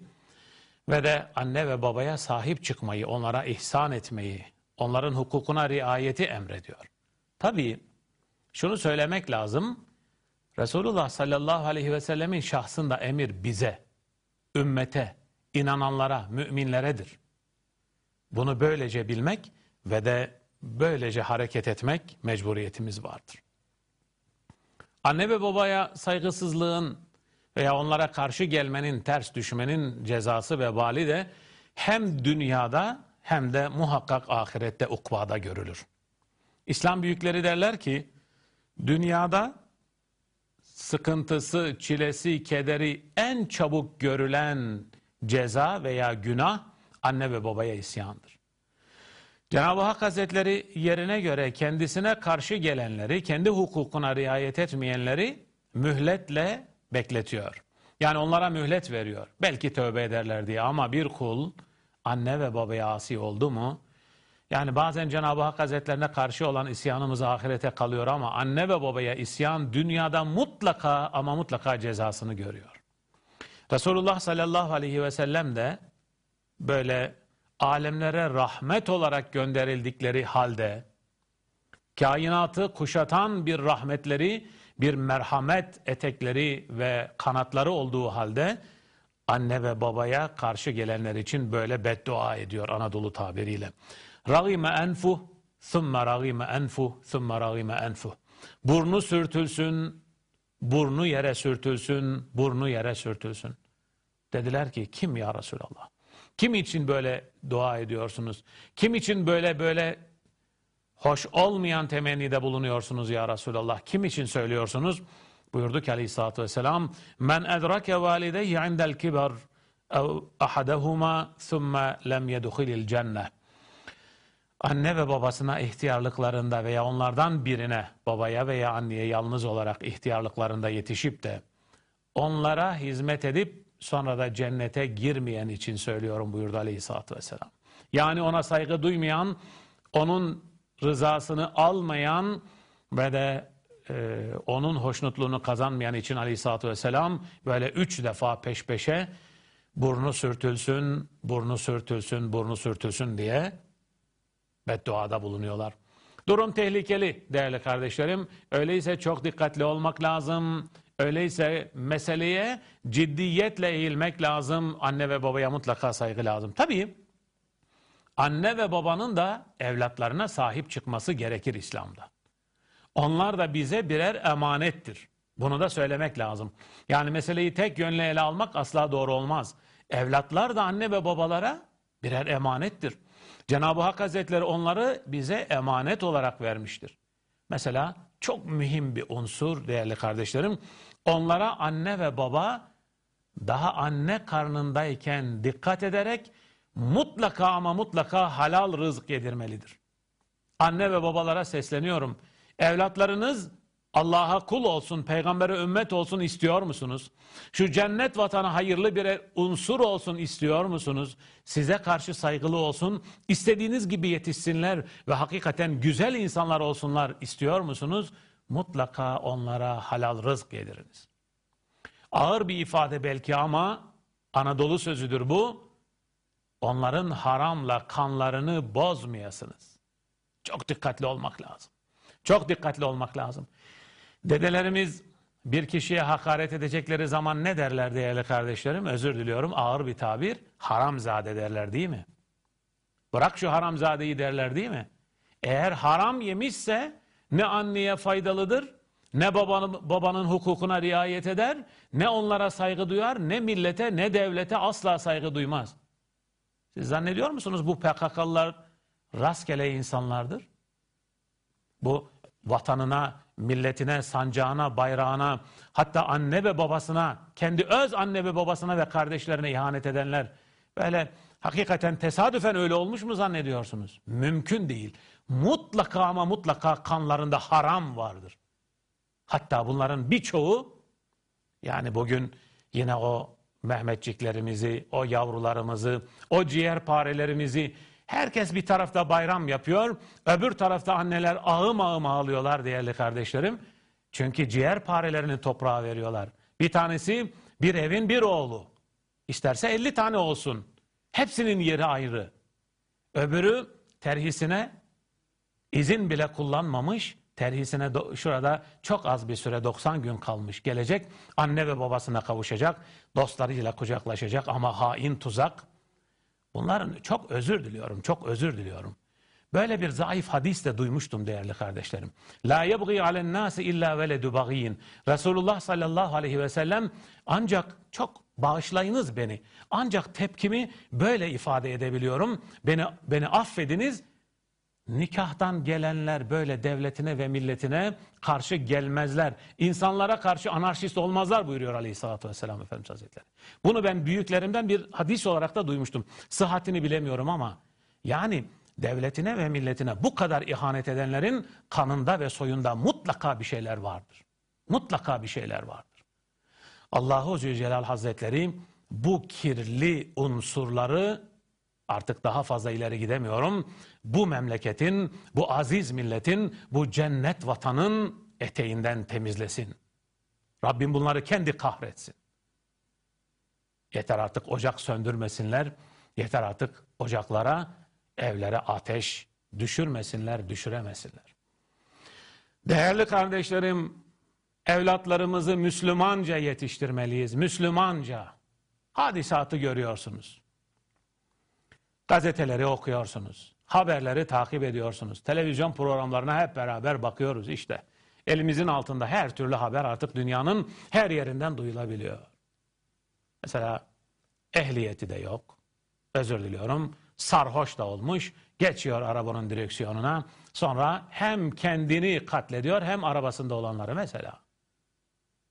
ve de anne ve babaya sahip çıkmayı, onlara ihsan etmeyi, onların hukukuna riayeti emrediyor. Tabii şunu söylemek lazım. Resulullah sallallahu aleyhi ve sellemin şahsında emir bize, ümmete, inananlara, müminleredir. Bunu böylece bilmek ve de böylece hareket etmek mecburiyetimiz vardır. Anne ve babaya saygısızlığın veya onlara karşı gelmenin, ters düşmenin cezası ve vebali de hem dünyada hem de muhakkak ahirette ukvada görülür. İslam büyükleri derler ki dünyada sıkıntısı, çilesi, kederi en çabuk görülen ceza veya günah anne ve babaya isyandır. Cenab-ı Hak Hazretleri yerine göre kendisine karşı gelenleri, kendi hukukuna riayet etmeyenleri mühletle bekletiyor. Yani onlara mühlet veriyor. Belki tövbe ederler diye ama bir kul anne ve babaya asi oldu mu? Yani bazen Cenab-ı Hak Hazretlerine karşı olan isyanımız ahirete kalıyor ama anne ve babaya isyan dünyada mutlaka ama mutlaka cezasını görüyor. Resulullah sallallahu aleyhi ve sellem de böyle alemlere rahmet olarak gönderildikleri halde kainatı kuşatan bir rahmetleri, bir merhamet etekleri ve kanatları olduğu halde anne ve babaya karşı gelenler için böyle beddua ediyor Anadolu tabiriyle. Ragime enfuh, thumme ragime enfuh, thumme ragime enfuh. Burnu sürtülsün, burnu yere sürtülsün, burnu yere sürtülsün. Dediler ki kim ya Resulallah? Kim için böyle dua ediyorsunuz? Kim için böyle böyle hoş olmayan temennide bulunuyorsunuz ya Resulallah? Kim için söylüyorsunuz? Buyurdu ki aleyhissalatü vesselam Men edrake valideyhi indel kibar ev ahadehuma thumme lem yedhulil cenneh Anne ve babasına ihtiyarlıklarında veya onlardan birine babaya veya anneye yalnız olarak ihtiyarlıklarında yetişip de onlara hizmet edip sonra da cennete girmeyen için söylüyorum buyurdu aleyhissalatü vesselam. Yani ona saygı duymayan, onun rızasını almayan ve de e, onun hoşnutluğunu kazanmayan için aleyhissalatü vesselam böyle üç defa peş peşe burnu sürtülsün, burnu sürtülsün, burnu sürtülsün diye bedduada bulunuyorlar. Durum tehlikeli değerli kardeşlerim. Öyleyse çok dikkatli olmak lazım. Öyleyse meseleye ciddiyetle eğilmek lazım. Anne ve babaya mutlaka saygı lazım. Tabii anne ve babanın da evlatlarına sahip çıkması gerekir İslam'da. Onlar da bize birer emanettir. Bunu da söylemek lazım. Yani meseleyi tek yönlü ele almak asla doğru olmaz. Evlatlar da anne ve babalara birer emanettir. Cenab-ı Hak Hazretleri onları bize emanet olarak vermiştir. Mesela çok mühim bir unsur değerli kardeşlerim. Onlara anne ve baba daha anne karnındayken dikkat ederek mutlaka ama mutlaka halal rızık yedirmelidir. Anne ve babalara sesleniyorum. Evlatlarınız Allah'a kul olsun, peygambere ümmet olsun istiyor musunuz? Şu cennet vatanı hayırlı bir unsur olsun istiyor musunuz? Size karşı saygılı olsun, istediğiniz gibi yetişsinler ve hakikaten güzel insanlar olsunlar istiyor musunuz? Mutlaka onlara halal rızk yediriniz. Ağır bir ifade belki ama Anadolu sözüdür bu. Onların haramla kanlarını bozmayasınız. Çok dikkatli olmak lazım. Çok dikkatli olmak lazım. Dedelerimiz bir kişiye hakaret edecekleri zaman ne derler değerli kardeşlerim? Özür diliyorum ağır bir tabir. Haramzade derler değil mi? Bırak şu haramzadeyi derler değil mi? Eğer haram yemişse ne anneye faydalıdır, ne babanın, babanın hukukuna riayet eder, ne onlara saygı duyar, ne millete, ne devlete asla saygı duymaz. Siz zannediyor musunuz bu PKK'lılar rastgele insanlardır? Bu vatanına, milletine, sancağına, bayrağına, hatta anne ve babasına, kendi öz anne ve babasına ve kardeşlerine ihanet edenler böyle hakikaten tesadüfen öyle olmuş mu zannediyorsunuz? Mümkün değil. Mutlaka ama mutlaka kanlarında haram vardır. Hatta bunların birçoğu yani bugün yine o Mehmetçiklerimizi, o yavrularımızı, o ciğerparelerimizi herkes bir tarafta bayram yapıyor, öbür tarafta anneler ağım ağım ağlıyorlar değerli kardeşlerim. Çünkü ciğerparelerini toprağa veriyorlar. Bir tanesi bir evin bir oğlu. İsterse 50 tane olsun. Hepsinin yeri ayrı. Öbürü terhisine izin bile kullanmamış, terhisine şurada çok az bir süre 90 gün kalmış gelecek. Anne ve babasına kavuşacak, dostlarıyla kucaklaşacak ama hain tuzak. Bunların çok özür diliyorum, çok özür diliyorum. Böyle bir zayıf hadis de duymuştum değerli kardeşlerim. La yebgi alen nasi illa veledu bagiyin. Resulullah sallallahu aleyhi ve sellem ancak çok bağışlayınız beni. Ancak tepkimi böyle ifade edebiliyorum. Beni beni affediniz. Nikahtan gelenler böyle devletine ve milletine karşı gelmezler. İnsanlara karşı anarşist olmazlar buyuruyor Aleyhisselatü Vesselam Efendimiz Hazretleri. Bunu ben büyüklerimden bir hadis olarak da duymuştum. Sıhhatini bilemiyorum ama yani devletine ve milletine bu kadar ihanet edenlerin kanında ve soyunda mutlaka bir şeyler vardır. Mutlaka bir şeyler vardır. Allahu Zülcelal Hazretleri bu kirli unsurları artık daha fazla ileri gidemiyorum. Bu memleketin, bu aziz milletin, bu cennet vatanın eteğinden temizlesin. Rabbim bunları kendi kahretsin. Yeter artık ocak söndürmesinler. Yeter artık ocaklara, evlere ateş düşürmesinler, düşüremesinler. Değerli kardeşlerim, evlatlarımızı Müslümanca yetiştirmeliyiz. Müslümanca. Hadisatı görüyorsunuz. Gazeteleri okuyorsunuz. Haberleri takip ediyorsunuz. Televizyon programlarına hep beraber bakıyoruz işte. Elimizin altında her türlü haber artık dünyanın her yerinden duyulabiliyor. Mesela ehliyeti de yok. Özür diliyorum. Sarhoş da olmuş. Geçiyor arabanın direksiyonuna. Sonra hem kendini katlediyor hem arabasında olanları mesela.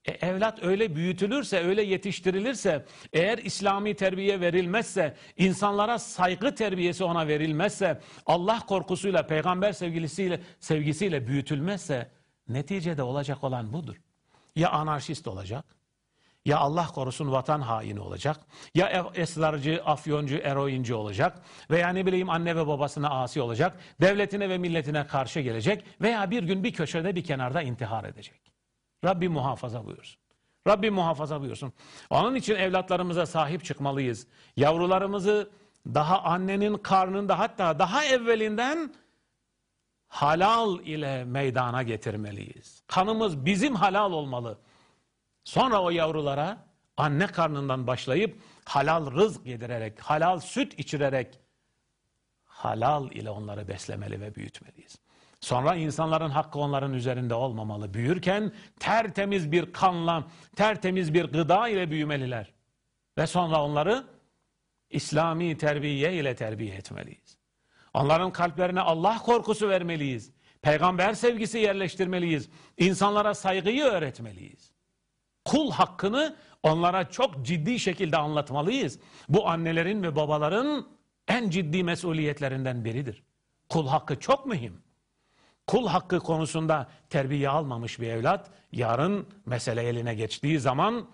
E, evlat öyle büyütülürse, öyle yetiştirilirse, eğer İslami terbiye verilmezse, insanlara saygı terbiyesi ona verilmezse, Allah korkusuyla, peygamber sevgisiyle, sevgisiyle büyütülmezse, neticede olacak olan budur. Ya anarşist olacak, ya Allah korusun vatan haini olacak, ya esrarcı, afyoncu, eroinci olacak veya ne bileyim anne ve babasına asi olacak, devletine ve milletine karşı gelecek veya bir gün bir köşede bir kenarda intihar edecek. Rabbim muhafaza buyursun. Rabbim muhafaza buyursun. Onun için evlatlarımıza sahip çıkmalıyız. Yavrularımızı daha annenin karnında hatta daha evvelinden halal ile meydana getirmeliyiz. Kanımız bizim halal olmalı. Sonra o yavrulara anne karnından başlayıp halal rızk yedirerek, halal süt içirerek halal ile onları beslemeli ve büyütmeliyiz. Sonra insanların hakkı onların üzerinde olmamalı. Büyürken tertemiz bir kanla, tertemiz bir gıda ile büyümeliler. Ve sonra onları İslami terbiye ile terbiye etmeliyiz. Onların kalplerine Allah korkusu vermeliyiz. Peygamber sevgisi yerleştirmeliyiz. İnsanlara saygıyı öğretmeliyiz. Kul hakkını onlara çok ciddi şekilde anlatmalıyız. Bu annelerin ve babaların en ciddi mesuliyetlerinden biridir. Kul hakkı çok mühim kul hakkı konusunda terbiye almamış bir evlat yarın mesele eline geçtiği zaman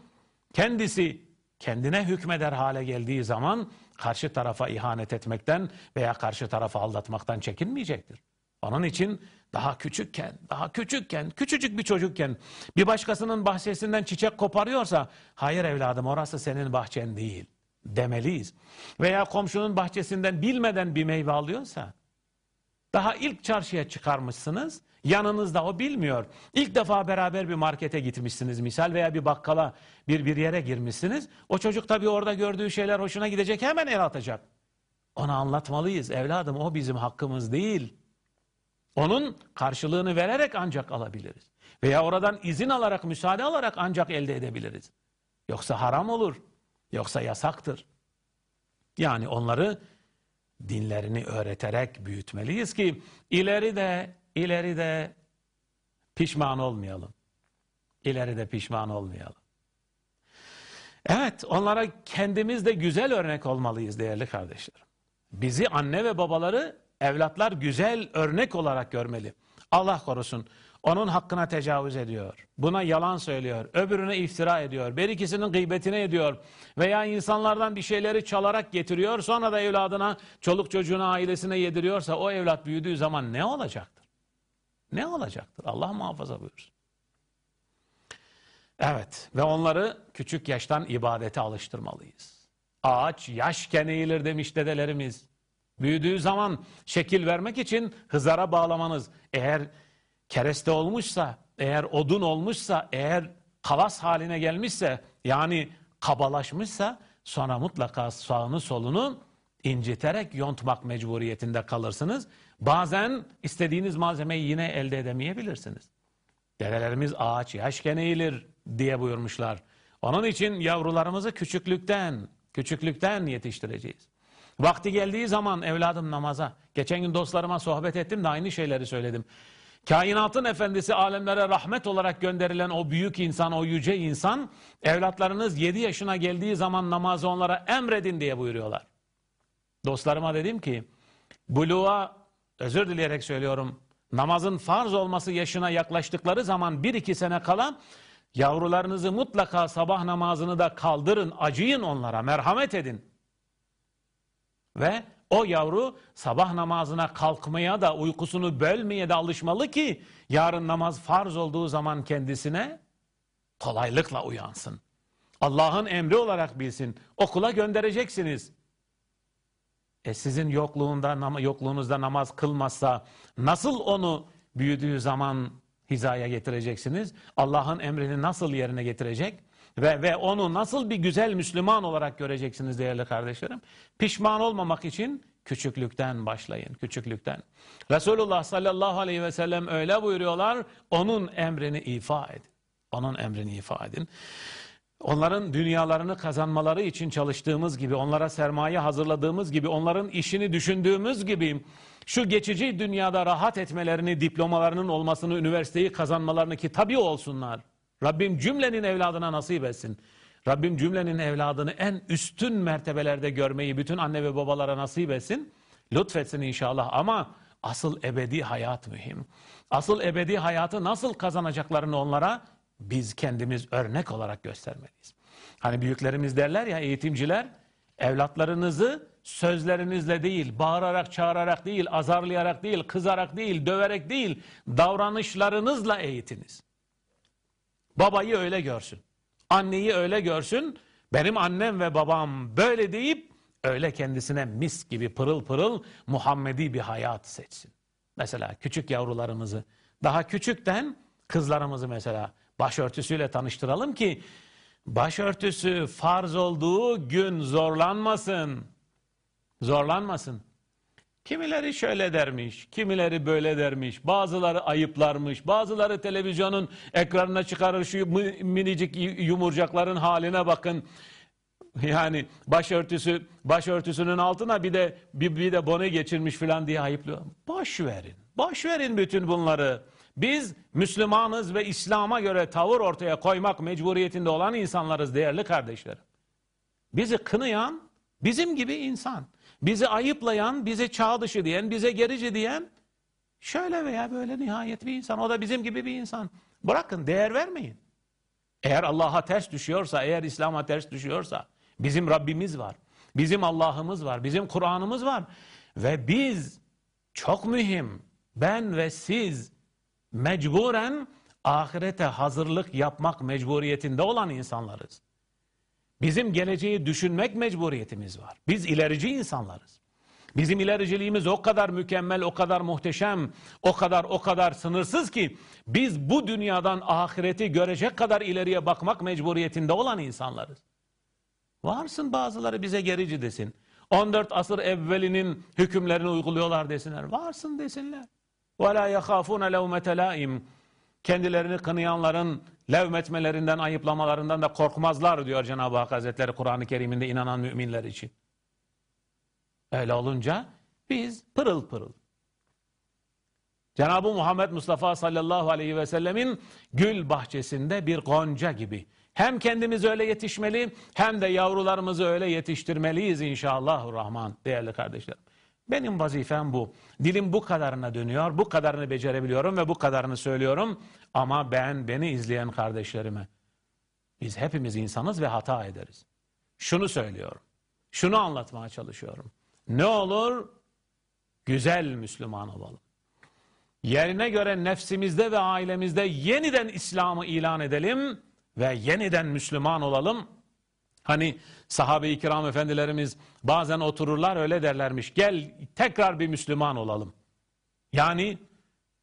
kendisi kendine hükmeder hale geldiği zaman karşı tarafa ihanet etmekten veya karşı tarafa aldatmaktan çekinmeyecektir. Onun için daha küçükken, daha küçükken, küçücük bir çocukken bir başkasının bahçesinden çiçek koparıyorsa hayır evladım orası senin bahçen değil demeliyiz. Veya komşunun bahçesinden bilmeden bir meyve alıyorsa Daha ilk çarşıya çıkarmışsınız. Yanınızda o bilmiyor. İlk defa beraber bir markete gitmişsiniz misal veya bir bakkala bir bir yere girmişsiniz. O çocuk tabii orada gördüğü şeyler hoşuna gidecek hemen el atacak. Ona anlatmalıyız evladım o bizim hakkımız değil. Onun karşılığını vererek ancak alabiliriz. Veya oradan izin alarak, müsaade alarak ancak elde edebiliriz. Yoksa haram olur. Yoksa yasaktır. Yani onları dinlerini öğreterek büyütmeliyiz ki ileride ileride pişman olmayalım. İleride pişman olmayalım. Evet, onlara kendimiz de güzel örnek olmalıyız değerli kardeşlerim. Bizi anne ve babaları evlatlar güzel örnek olarak görmeli. Allah korusun. Onun hakkına tecavüz ediyor. Buna yalan söylüyor. Öbürüne iftira ediyor. Bir ikisinin gıybetine ediyor. Veya insanlardan bir şeyleri çalarak getiriyor. Sonra da evladına, çoluk çocuğuna, ailesine yediriyorsa o evlat büyüdüğü zaman ne olacaktır? Ne olacaktır? Allah muhafaza buyursun. Evet ve onları küçük yaştan ibadete alıştırmalıyız. Ağaç yaşken eğilir demiş dedelerimiz. Büyüdüğü zaman şekil vermek için hızara bağlamanız. Eğer kereste olmuşsa, eğer odun olmuşsa, eğer kalas haline gelmişse, yani kabalaşmışsa sonra mutlaka sağını solunu inciterek yontmak mecburiyetinde kalırsınız. Bazen istediğiniz malzemeyi yine elde edemeyebilirsiniz. Dedelerimiz ağaç yaşken eğilir diye buyurmuşlar. Onun için yavrularımızı küçüklükten, küçüklükten yetiştireceğiz. Vakti geldiği zaman evladım namaza. Geçen gün dostlarıma sohbet ettim de aynı şeyleri söyledim. Kainatın efendisi alemlere rahmet olarak gönderilen o büyük insan, o yüce insan evlatlarınız 7 yaşına geldiği zaman namazı onlara emredin diye buyuruyorlar. Dostlarıma dedim ki buluğa özür dileyerek söylüyorum namazın farz olması yaşına yaklaştıkları zaman 1-2 sene kala yavrularınızı mutlaka sabah namazını da kaldırın, acıyın onlara, merhamet edin. Ve o yavru sabah namazına kalkmaya da uykusunu bölmeye de alışmalı ki yarın namaz farz olduğu zaman kendisine kolaylıkla uyansın. Allah'ın emri olarak bilsin. Okula göndereceksiniz. E sizin yokluğunda, yokluğunuzda namaz kılmazsa nasıl onu büyüdüğü zaman hizaya getireceksiniz? Allah'ın emrini nasıl yerine getirecek? Ve, ve onu nasıl bir güzel Müslüman olarak göreceksiniz değerli kardeşlerim? Pişman olmamak için küçüklükten başlayın, küçüklükten. Resulullah sallallahu aleyhi ve sellem öyle buyuruyorlar, onun emrini ifa edin. Onun emrini ifa edin. Onların dünyalarını kazanmaları için çalıştığımız gibi, onlara sermaye hazırladığımız gibi, onların işini düşündüğümüz gibi, şu geçici dünyada rahat etmelerini, diplomalarının olmasını, üniversiteyi kazanmalarını ki tabi olsunlar. Rabbim cümlenin evladına nasip etsin. Rabbim cümlenin evladını en üstün mertebelerde görmeyi bütün anne ve babalara nasip etsin. Lütfetsin inşallah ama asıl ebedi hayat mühim. Asıl ebedi hayatı nasıl kazanacaklarını onlara biz kendimiz örnek olarak göstermeliyiz. Hani büyüklerimiz derler ya eğitimciler evlatlarınızı sözlerinizle değil, bağırarak, çağırarak değil, azarlayarak değil, kızarak değil, döverek değil, davranışlarınızla eğitiniz. Babayı öyle görsün. Anneyi öyle görsün. Benim annem ve babam böyle deyip öyle kendisine mis gibi pırıl pırıl Muhammedi bir hayat seçsin. Mesela küçük yavrularımızı daha küçükten kızlarımızı mesela başörtüsüyle tanıştıralım ki başörtüsü farz olduğu gün zorlanmasın. Zorlanmasın. Kimileri şöyle dermiş, kimileri böyle dermiş, bazıları ayıplarmış, bazıları televizyonun ekranına çıkarır şu minicik yumurcakların haline bakın. Yani başörtüsü, başörtüsünün altına bir de bir, bir de bone geçirmiş falan diye ayıplıyor. Boş verin, boş verin bütün bunları. Biz Müslümanız ve İslam'a göre tavır ortaya koymak mecburiyetinde olan insanlarız değerli kardeşlerim. Bizi kınayan bizim gibi insan. Bizi ayıplayan, bize çağ dışı diyen, bize gerici diyen şöyle veya böyle nihayet bir insan. O da bizim gibi bir insan. Bırakın, değer vermeyin. Eğer Allah'a ters düşüyorsa, eğer İslam'a ters düşüyorsa bizim Rabbimiz var. Bizim Allah'ımız var. Bizim Kur'an'ımız var. Ve biz çok mühim ben ve siz mecburen ahirete hazırlık yapmak mecburiyetinde olan insanlarız. Bizim geleceği düşünmek mecburiyetimiz var. Biz ilerici insanlarız. Bizim ilericiliğimiz o kadar mükemmel, o kadar muhteşem, o kadar o kadar sınırsız ki biz bu dünyadan ahireti görecek kadar ileriye bakmak mecburiyetinde olan insanlarız. Varsın bazıları bize gerici desin. 14 asır evvelinin hükümlerini uyguluyorlar desinler. Varsın desinler. وَلَا يَخَافُونَ لَوْمَةَ لَائِمٍ Kendilerini kınayanların levmetmelerinden, ayıplamalarından da korkmazlar diyor Cenab-ı Hak Hazretleri Kur'an-ı Kerim'inde inanan müminler için. Öyle olunca biz pırıl pırıl. Cenab-ı Muhammed Mustafa sallallahu aleyhi ve sellemin gül bahçesinde bir gonca gibi. Hem kendimiz öyle yetişmeli hem de yavrularımızı öyle yetiştirmeliyiz inşallahurrahman değerli kardeşlerim. Benim vazifem bu. Dilim bu kadarına dönüyor, bu kadarını becerebiliyorum ve bu kadarını söylüyorum. Ama ben, beni izleyen kardeşlerime, biz hepimiz insanız ve hata ederiz. Şunu söylüyorum, şunu anlatmaya çalışıyorum. Ne olur? Güzel Müslüman olalım. Yerine göre nefsimizde ve ailemizde yeniden İslam'ı ilan edelim ve yeniden Müslüman olalım. Hani sahabe-i kiram efendilerimiz bazen otururlar öyle derlermiş. Gel tekrar bir Müslüman olalım. Yani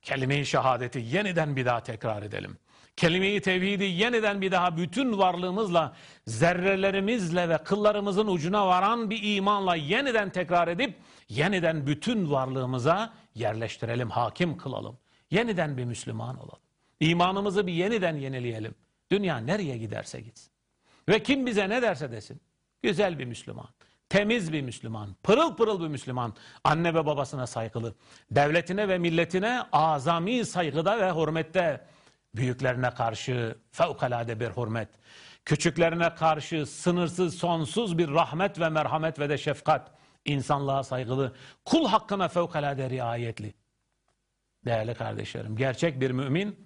kelime-i şehadeti yeniden bir daha tekrar edelim. Kelime-i tevhidi yeniden bir daha bütün varlığımızla, zerrelerimizle ve kıllarımızın ucuna varan bir imanla yeniden tekrar edip, yeniden bütün varlığımıza yerleştirelim, hakim kılalım. Yeniden bir Müslüman olalım. İmanımızı bir yeniden yenileyelim. Dünya nereye giderse gitsin. Ve kim bize ne derse desin. Güzel bir Müslüman. Temiz bir Müslüman, pırıl pırıl bir Müslüman, anne ve babasına saygılı, devletine ve milletine azami saygıda ve hürmette, büyüklerine karşı fevkalade bir hürmet, küçüklerine karşı sınırsız, sonsuz bir rahmet ve merhamet ve de şefkat, insanlığa saygılı, kul hakkına fevkalade riayetli. Değerli kardeşlerim, gerçek bir mümin,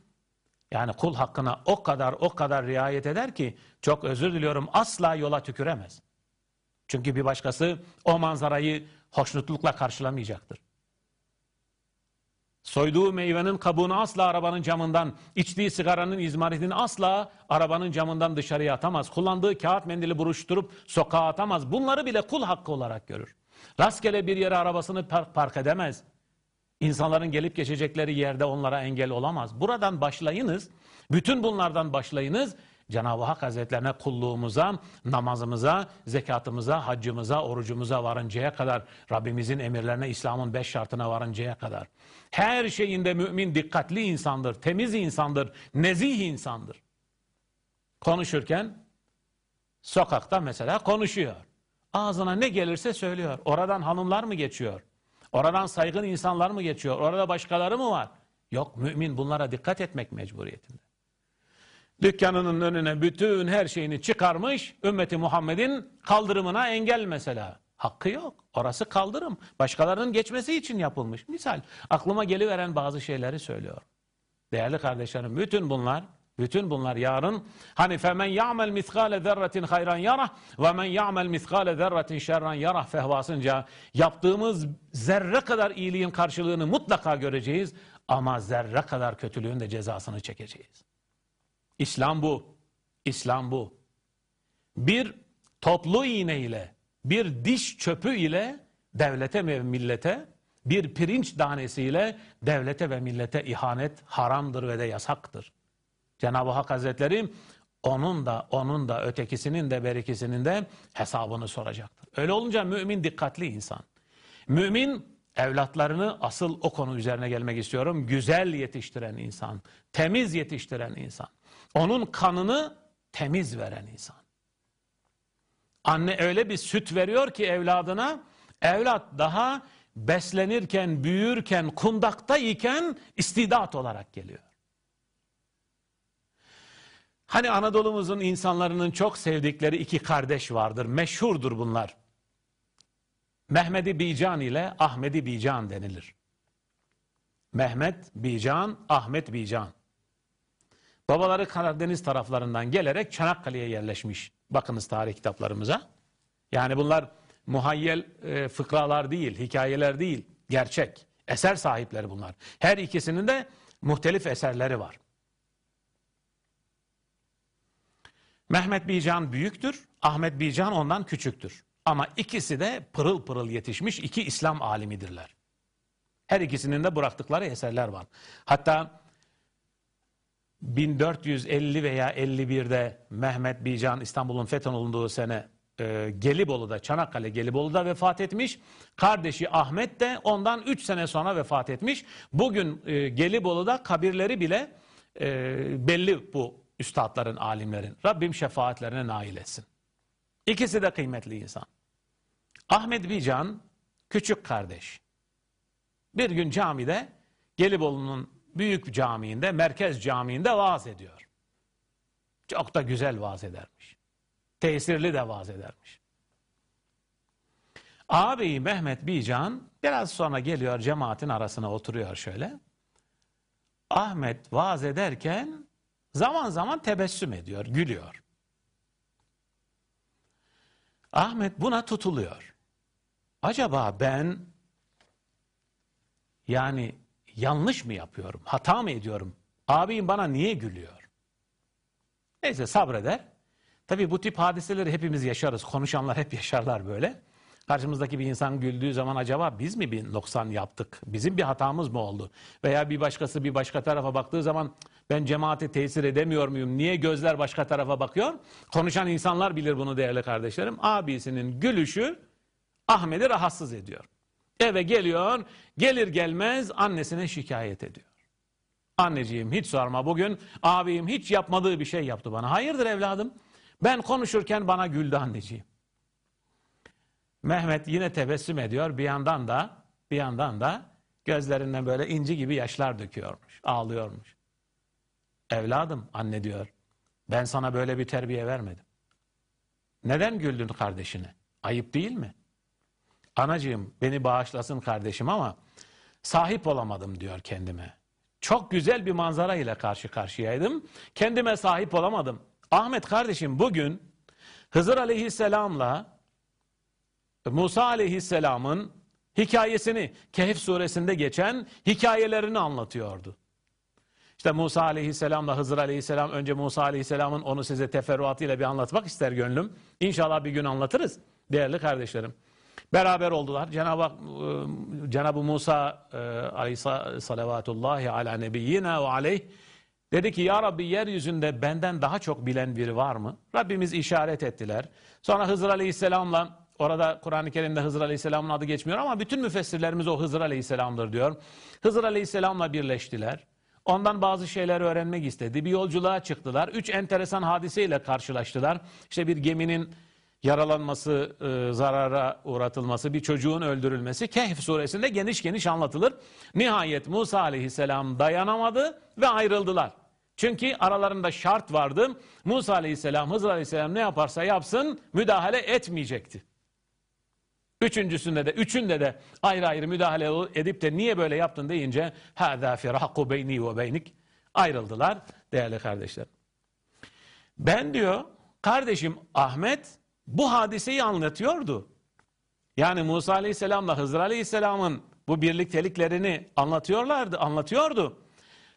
yani kul hakkına o kadar o kadar riayet eder ki, çok özür diliyorum, asla yola tüküremez. Çünkü bir başkası o manzarayı hoşnutlukla karşılamayacaktır. Soyduğu meyvenin kabuğunu asla arabanın camından, içtiği sigaranın izmaritini asla arabanın camından dışarıya atamaz. Kullandığı kağıt mendili buruşturup sokağa atamaz. Bunları bile kul hakkı olarak görür. Rastgele bir yere arabasını park, edemez. İnsanların gelip geçecekleri yerde onlara engel olamaz. Buradan başlayınız, bütün bunlardan başlayınız. Cenab-ı Hak Hazretlerine kulluğumuza, namazımıza, zekatımıza, haccımıza, orucumuza varıncaya kadar, Rabbimizin emirlerine, İslam'ın beş şartına varıncaya kadar. Her şeyinde mümin dikkatli insandır, temiz insandır, nezih insandır. Konuşurken, sokakta mesela konuşuyor. Ağzına ne gelirse söylüyor. Oradan hanımlar mı geçiyor? Oradan saygın insanlar mı geçiyor? Orada başkaları mı var? Yok mümin bunlara dikkat etmek mecburiyetinde. Dükkanının önüne bütün her şeyini çıkarmış, ümmeti Muhammed'in kaldırımına engel mesela. Hakkı yok. Orası kaldırım. Başkalarının geçmesi için yapılmış. Misal aklıma geliveren bazı şeyleri söylüyor. Değerli kardeşlerim bütün bunlar bütün bunlar yarın hani femen ya'mel miskale zerretin hayran yarah ve men ya'mel miskale zerretin şerran yarah fehvasınca yaptığımız zerre kadar iyiliğin karşılığını mutlaka göreceğiz ama zerre kadar kötülüğün de cezasını çekeceğiz. İslam bu. İslam bu. Bir toplu iğne ile, bir diş çöpü ile devlete ve millete, bir pirinç tanesiyle devlete ve millete ihanet haramdır ve de yasaktır. Cenab-ı Hak Hazretleri onun da onun da ötekisinin de berikisinin de hesabını soracaktır. Öyle olunca mümin dikkatli insan. Mümin evlatlarını asıl o konu üzerine gelmek istiyorum. Güzel yetiştiren insan, temiz yetiştiren insan. Onun kanını temiz veren insan. Anne öyle bir süt veriyor ki evladına, evlat daha beslenirken, büyürken, kundakta iken istidat olarak geliyor. Hani Anadolu'muzun insanların çok sevdikleri iki kardeş vardır. Meşhurdur bunlar. Mehmedi Bican ile Ahmedi Bican denilir. Mehmet Bican, Ahmet Bican. Babaları Karadeniz taraflarından gelerek Çanakkale'ye yerleşmiş. Bakınız tarih kitaplarımıza. Yani bunlar muhayyel e, fıkralar değil, hikayeler değil, gerçek. Eser sahipleri bunlar. Her ikisinin de muhtelif eserleri var. Mehmet Bican büyüktür, Ahmet Bican ondan küçüktür. Ama ikisi de pırıl pırıl yetişmiş iki İslam alimidirler. Her ikisinin de bıraktıkları eserler var. Hatta 1450 veya 51'de Mehmet Bican İstanbul'un fetholunduğu sene e, Gelibolu'da, Çanakkale Gelibolu'da vefat etmiş. Kardeşi Ahmet de ondan 3 sene sonra vefat etmiş. Bugün e, Gelibolu'da kabirleri bile e, belli bu üstadların, alimlerin. Rabbim şefaatlerine nail etsin. İkisi de kıymetli insan. Ahmet Bican küçük kardeş. Bir gün camide Gelibolu'nun büyük camiinde, merkez camiinde vaaz ediyor. Çok da güzel vaaz edermiş. Tesirli de vaaz edermiş. Ağabeyi Mehmet Bican biraz sonra geliyor cemaatin arasına oturuyor şöyle. Ahmet vaaz ederken zaman zaman tebessüm ediyor, gülüyor. Ahmet buna tutuluyor. Acaba ben yani yanlış mı yapıyorum, hata mı ediyorum? Abim bana niye gülüyor? Neyse sabreder. Tabii bu tip hadiseleri hepimiz yaşarız. Konuşanlar hep yaşarlar böyle. Karşımızdaki bir insan güldüğü zaman acaba biz mi bir noksan yaptık? Bizim bir hatamız mı oldu? Veya bir başkası bir başka tarafa baktığı zaman ben cemaate tesir edemiyor muyum? Niye gözler başka tarafa bakıyor? Konuşan insanlar bilir bunu değerli kardeşlerim. Abisinin gülüşü Ahmet'i rahatsız ediyor. Eve geliyor, gelir gelmez annesine şikayet ediyor. Anneciğim hiç sorma bugün abim hiç yapmadığı bir şey yaptı bana. Hayırdır evladım? Ben konuşurken bana güldü anneciğim. Mehmet yine tebessüm ediyor bir yandan da bir yandan da gözlerinden böyle inci gibi yaşlar döküyormuş, ağlıyormuş. Evladım anne diyor ben sana böyle bir terbiye vermedim. Neden güldün kardeşine? Ayıp değil mi? Anacığım beni bağışlasın kardeşim ama sahip olamadım diyor kendime. Çok güzel bir manzara ile karşı karşıyaydım. Kendime sahip olamadım. Ahmet kardeşim bugün Hızır Aleyhisselam'la Musa Aleyhisselam'ın hikayesini Kehf suresinde geçen hikayelerini anlatıyordu. İşte Musa Aleyhisselam'la Hızır Aleyhisselam önce Musa Aleyhisselam'ın onu size teferruatıyla bir anlatmak ister gönlüm. İnşallah bir gün anlatırız değerli kardeşlerim. Beraber oldular. Cenab-ı e, Cenab Musa e, aleyhissalatullahi ala nebiyyina ve aleyh dedi ki ya Rabbi yeryüzünde benden daha çok bilen biri var mı? Rabbimiz işaret ettiler. Sonra Hızır aleyhisselamla orada Kur'an-ı Kerim'de Hızır aleyhisselamın adı geçmiyor ama bütün müfessirlerimiz o Hızır aleyhisselamdır diyor. Hızır aleyhisselamla birleştiler. Ondan bazı şeyler öğrenmek istedi. Bir yolculuğa çıktılar. Üç enteresan hadiseyle karşılaştılar. İşte bir geminin yaralanması, e, zarara uğratılması, bir çocuğun öldürülmesi Kehf suresinde geniş geniş anlatılır. Nihayet Musa aleyhisselam dayanamadı ve ayrıldılar. Çünkü aralarında şart vardı. Musa aleyhisselam, Hızır aleyhisselam ne yaparsa yapsın müdahale etmeyecekti. Üçüncüsünde de, üçünde de ayrı ayrı müdahale edip de niye böyle yaptın deyince هَذَا فِرَحُ بَيْنِي وَبَيْنِكَ ayrıldılar değerli kardeşler. Ben diyor kardeşim Ahmet bu hadiseyi anlatıyordu. Yani Musa Aleyhisselam'la Hızır Aleyhisselam'ın bu birlikteliklerini anlatıyorlardı, anlatıyordu.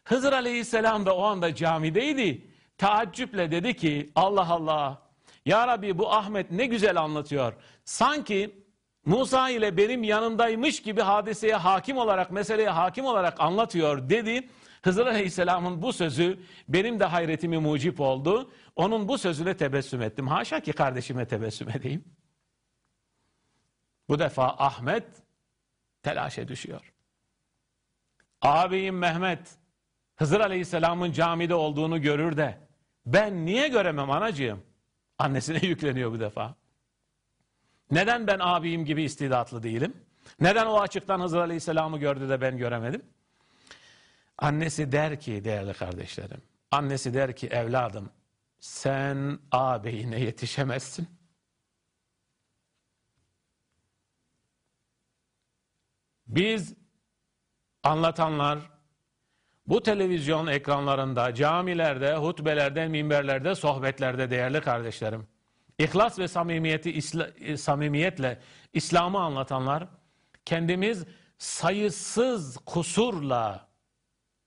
Hızır Aleyhisselam da o anda camideydi. Taaccüple dedi ki Allah Allah ya Rabbi bu Ahmet ne güzel anlatıyor. Sanki Musa ile benim yanındaymış gibi hadiseye hakim olarak, meseleye hakim olarak anlatıyor dedi. Hızır Aleyhisselam'ın bu sözü benim de hayretimi mucip oldu. Onun bu sözüne tebessüm ettim. Haşa ki kardeşime tebessüm edeyim. Bu defa Ahmet telaşe düşüyor. Ağabeyim Mehmet Hızır Aleyhisselam'ın camide olduğunu görür de ben niye göremem anacığım? Annesine *laughs* yükleniyor bu defa. Neden ben abim gibi istidatlı değilim? Neden o açıktan Hızır Aleyhisselam'ı gördü de ben göremedim? Annesi der ki değerli kardeşlerim, annesi der ki evladım sen ağabeyine yetişemezsin. Biz anlatanlar bu televizyon ekranlarında, camilerde, hutbelerde, minberlerde, sohbetlerde değerli kardeşlerim, ihlas ve samimiyeti isla, samimiyetle İslam'ı anlatanlar kendimiz sayısız kusurla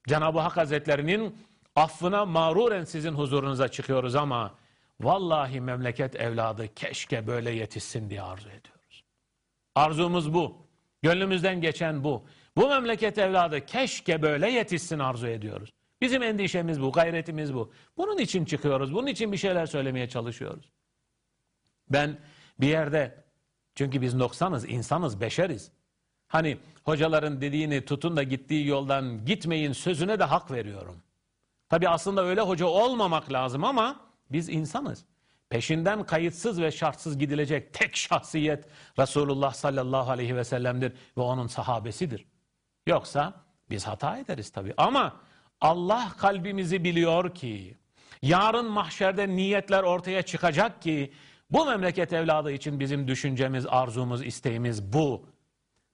Cenab-ı Hak Hazretlerinin affına mağruren sizin huzurunuza çıkıyoruz ama Vallahi memleket evladı keşke böyle yetişsin diye arzu ediyoruz. Arzumuz bu. Gönlümüzden geçen bu. Bu memleket evladı keşke böyle yetişsin arzu ediyoruz. Bizim endişemiz bu, gayretimiz bu. Bunun için çıkıyoruz, bunun için bir şeyler söylemeye çalışıyoruz. Ben bir yerde, çünkü biz noksanız, insanız, beşeriz. Hani hocaların dediğini tutun da gittiği yoldan gitmeyin sözüne de hak veriyorum. Tabi aslında öyle hoca olmamak lazım ama biz insanız. Peşinden kayıtsız ve şartsız gidilecek tek şahsiyet Resulullah sallallahu aleyhi ve sellem'dir ve onun sahabesidir. Yoksa biz hata ederiz tabi. Ama Allah kalbimizi biliyor ki yarın mahşerde niyetler ortaya çıkacak ki bu memleket evladı için bizim düşüncemiz, arzumuz, isteğimiz bu.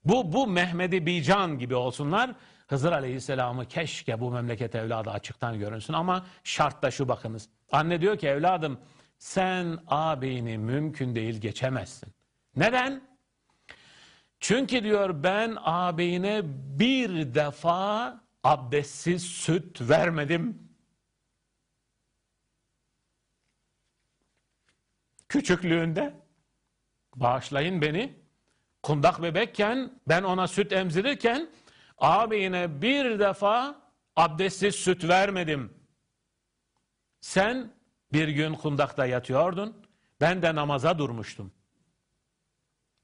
Bu, bu Mehmedi Bican gibi olsunlar. Hızır Aleyhisselam'ı keşke bu memleket evladı açıktan görünsün ama şart da şu bakınız. Anne diyor ki evladım sen ağabeyini mümkün değil geçemezsin. Neden? Çünkü diyor ben ağabeyine bir defa abdestsiz süt vermedim. Küçüklüğünde bağışlayın beni kundak bebekken ben ona süt emzirirken ağabeyine bir defa abdestsiz süt vermedim. Sen bir gün kundakta yatıyordun. Ben de namaza durmuştum.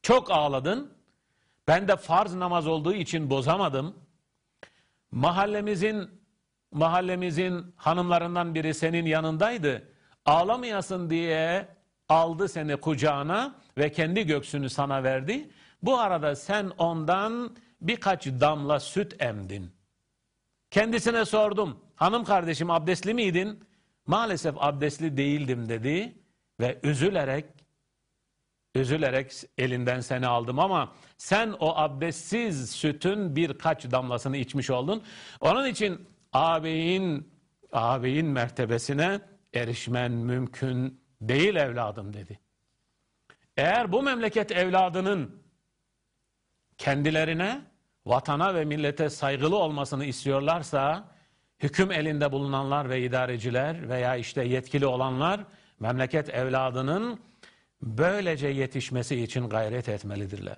Çok ağladın. Ben de farz namaz olduğu için bozamadım. Mahallemizin mahallemizin hanımlarından biri senin yanındaydı. Ağlamayasın diye aldı seni kucağına ve kendi göksünü sana verdi. Bu arada sen ondan birkaç damla süt emdin. Kendisine sordum. Hanım kardeşim abdestli miydin? Maalesef abdestli değildim dedi ve üzülerek üzülerek elinden seni aldım ama sen o abdestsiz sütün birkaç damlasını içmiş oldun. Onun için ağabeyin ağabeyin mertebesine erişmen mümkün değil evladım dedi. Eğer bu memleket evladının kendilerine, vatana ve millete saygılı olmasını istiyorlarsa hüküm elinde bulunanlar ve idareciler veya işte yetkili olanlar memleket evladının böylece yetişmesi için gayret etmelidirler.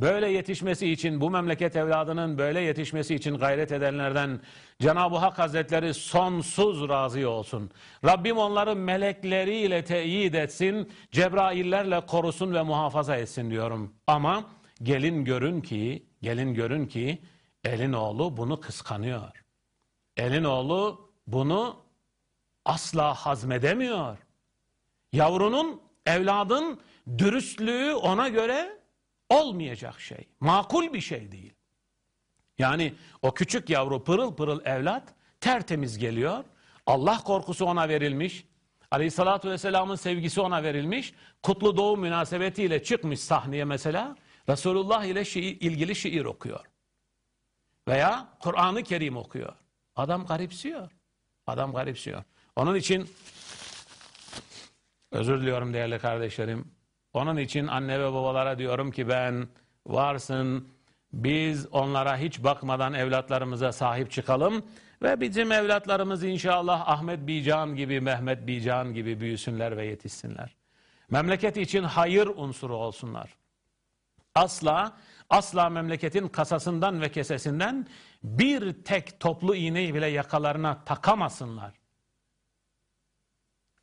Böyle yetişmesi için bu memleket evladının böyle yetişmesi için gayret edenlerden Cenab-ı Hak Hazretleri sonsuz razı olsun. Rabbim onları melekleriyle teyit etsin, Cebraillerle korusun ve muhafaza etsin diyorum. Ama gelin görün ki, gelin görün ki elin oğlu bunu kıskanıyor. Elin oğlu bunu asla hazmedemiyor. Yavrunun, evladın dürüstlüğü ona göre olmayacak şey. Makul bir şey değil. Yani o küçük yavru pırıl pırıl evlat tertemiz geliyor. Allah korkusu ona verilmiş. Aleyhissalatü vesselamın sevgisi ona verilmiş. Kutlu doğum münasebetiyle çıkmış sahneye mesela. Resulullah ile şiir, ilgili şiir okuyor. Veya Kur'an-ı Kerim okuyor. Adam garipsiyor. Adam garipsiyor. Onun için özür diliyorum değerli kardeşlerim. Onun için anne ve babalara diyorum ki ben varsın biz onlara hiç bakmadan evlatlarımıza sahip çıkalım ve bizim evlatlarımız inşallah Ahmet Bican gibi, Mehmet Bican gibi büyüsünler ve yetişsinler. Memleket için hayır unsuru olsunlar. Asla, asla memleketin kasasından ve kesesinden bir tek toplu iğneyi bile yakalarına takamasınlar.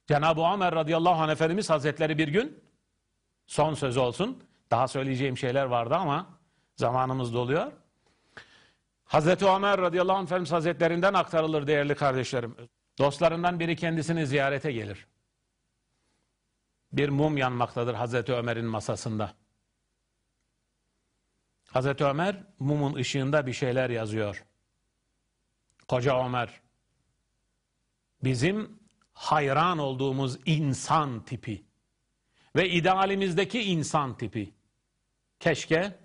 Cenab-ı Ömer radıyallahu anh Efendimiz Hazretleri bir gün son söz olsun. Daha söyleyeceğim şeyler vardı ama zamanımız doluyor. Hazreti Ömer radıyallahu anh Efendimiz Hazretlerinden aktarılır değerli kardeşlerim. Dostlarından biri kendisini ziyarete gelir. Bir mum yanmaktadır Hazreti Ömer'in masasında. Hazreti Ömer mumun ışığında bir şeyler yazıyor. Koca Ömer bizim hayran olduğumuz insan tipi ve idealimizdeki insan tipi. Keşke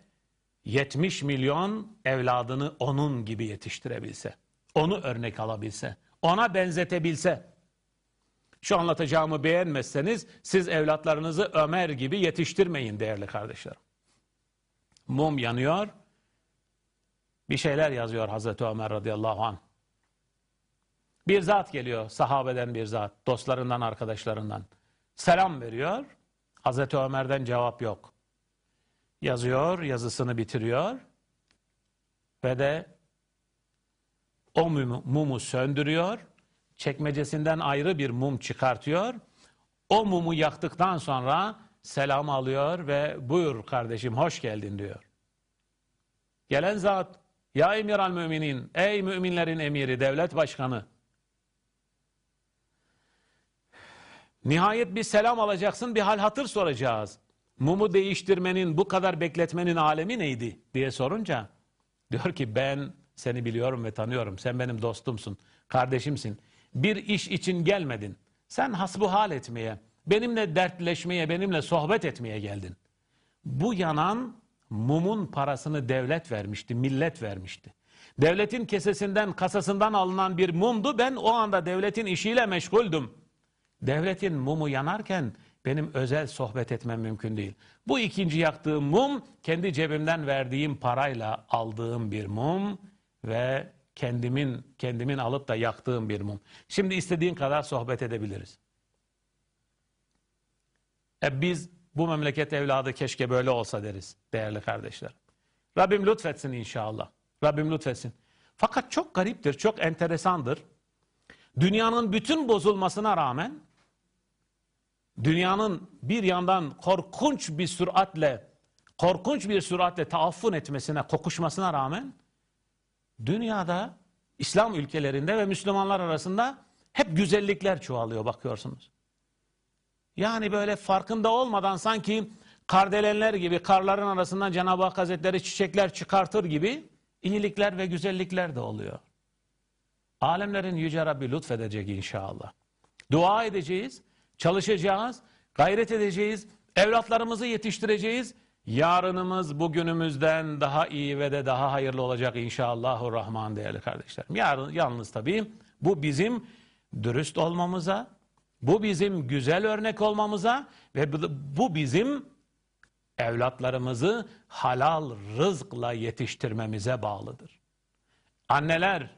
70 milyon evladını onun gibi yetiştirebilse. Onu örnek alabilse. Ona benzetebilse. Şu anlatacağımı beğenmezseniz siz evlatlarınızı Ömer gibi yetiştirmeyin değerli kardeşlerim. Mum yanıyor. Bir şeyler yazıyor Hazreti Ömer radıyallahu anh. Bir zat geliyor, sahabeden bir zat, dostlarından, arkadaşlarından. selam veriyor. Hazreti Ömer'den cevap yok. Yazıyor, yazısını bitiriyor ve de o mumu, mumu söndürüyor. Çekmecesinden ayrı bir mum çıkartıyor. O mumu yaktıktan sonra selam alıyor ve buyur kardeşim hoş geldin diyor. Gelen zat ya emiral müminin ey müminlerin emiri devlet başkanı Nihayet bir selam alacaksın, bir hal hatır soracağız. Mumu değiştirmenin, bu kadar bekletmenin alemi neydi diye sorunca diyor ki ben seni biliyorum ve tanıyorum. Sen benim dostumsun, kardeşimsin. Bir iş için gelmedin. Sen hasbuhal etmeye, benimle dertleşmeye, benimle sohbet etmeye geldin. Bu yanan mumun parasını devlet vermişti, millet vermişti. Devletin kesesinden, kasasından alınan bir mumdu. Ben o anda devletin işiyle meşguldüm. Devletin mumu yanarken benim özel sohbet etmem mümkün değil. Bu ikinci yaktığım mum kendi cebimden verdiğim parayla aldığım bir mum ve kendimin kendimin alıp da yaktığım bir mum. Şimdi istediğin kadar sohbet edebiliriz. E biz bu memleket evladı keşke böyle olsa deriz değerli kardeşler. Rabbim lütfetsin inşallah. Rabbim lütfetsin. Fakat çok gariptir, çok enteresandır. Dünyanın bütün bozulmasına rağmen dünyanın bir yandan korkunç bir süratle korkunç bir süratle taaffun etmesine, kokuşmasına rağmen dünyada İslam ülkelerinde ve Müslümanlar arasında hep güzellikler çoğalıyor bakıyorsunuz. Yani böyle farkında olmadan sanki kardelenler gibi karların arasından Cenab-ı Hak Hazretleri çiçekler çıkartır gibi iyilikler ve güzellikler de oluyor. Alemlerin Yüce Rabbi lütfedecek inşallah. Dua edeceğiz. Çalışacağız, gayret edeceğiz, evlatlarımızı yetiştireceğiz. Yarınımız bugünümüzden daha iyi ve de daha hayırlı olacak inşallahü rahman değerli kardeşlerim. Yarın, yalnız tabii bu bizim dürüst olmamıza, bu bizim güzel örnek olmamıza ve bu bizim evlatlarımızı halal rızkla yetiştirmemize bağlıdır. Anneler,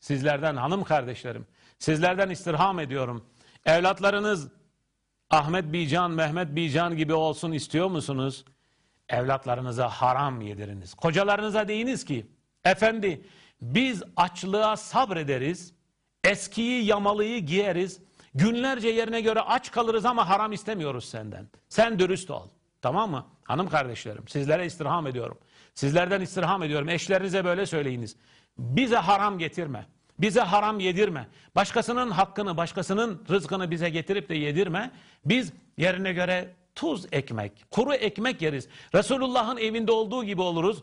sizlerden hanım kardeşlerim, sizlerden istirham ediyorum. Evlatlarınız Ahmet Bican, Mehmet Bican gibi olsun istiyor musunuz? Evlatlarınıza haram yediriniz. Kocalarınıza deyiniz ki, efendi biz açlığa sabrederiz, eskiyi yamalıyı giyeriz, günlerce yerine göre aç kalırız ama haram istemiyoruz senden. Sen dürüst ol. Tamam mı? Hanım kardeşlerim sizlere istirham ediyorum. Sizlerden istirham ediyorum. Eşlerinize böyle söyleyiniz. Bize haram getirme. Bize haram yedirme. Başkasının hakkını, başkasının rızkını bize getirip de yedirme. Biz yerine göre tuz ekmek, kuru ekmek yeriz. Resulullah'ın evinde olduğu gibi oluruz.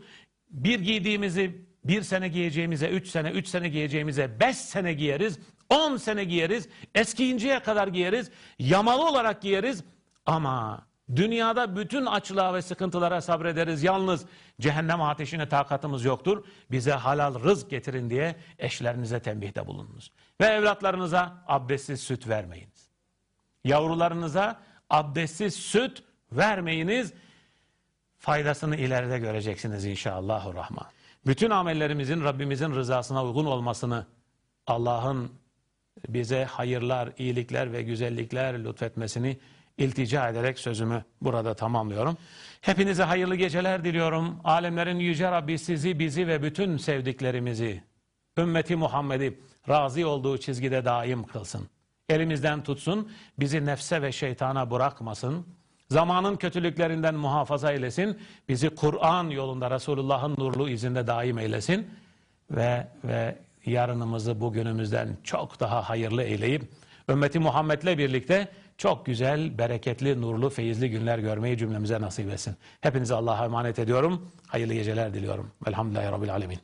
Bir giydiğimizi bir sene giyeceğimize, üç sene, üç sene giyeceğimize beş sene giyeriz. On sene giyeriz. Eskiyinceye kadar giyeriz. Yamalı olarak giyeriz. Ama Dünyada bütün açlığa ve sıkıntılara sabrederiz. Yalnız cehennem ateşine takatımız yoktur. Bize halal rızk getirin diye eşlerinize tembihte bulununuz. Ve evlatlarınıza abdestsiz süt vermeyiniz. Yavrularınıza abdestsiz süt vermeyiniz. Faydasını ileride göreceksiniz inşallahurrahman. Bütün amellerimizin Rabbimizin rızasına uygun olmasını Allah'ın bize hayırlar, iyilikler ve güzellikler lütfetmesini iltica ederek sözümü burada tamamlıyorum. Hepinize hayırlı geceler diliyorum. Alemlerin Yüce Rabbi sizi, bizi ve bütün sevdiklerimizi, ümmeti Muhammed'i razı olduğu çizgide daim kılsın. Elimizden tutsun, bizi nefse ve şeytana bırakmasın. Zamanın kötülüklerinden muhafaza eylesin. Bizi Kur'an yolunda Resulullah'ın nurlu izinde daim eylesin. Ve, ve yarınımızı bugünümüzden çok daha hayırlı eyleyip, ümmeti Muhammed'le birlikte çok güzel, bereketli, nurlu, feyizli günler görmeyi cümlemize nasip etsin. Hepinize Allah'a emanet ediyorum. Hayırlı geceler diliyorum. Velhamdülillahi Rabbil Alemin.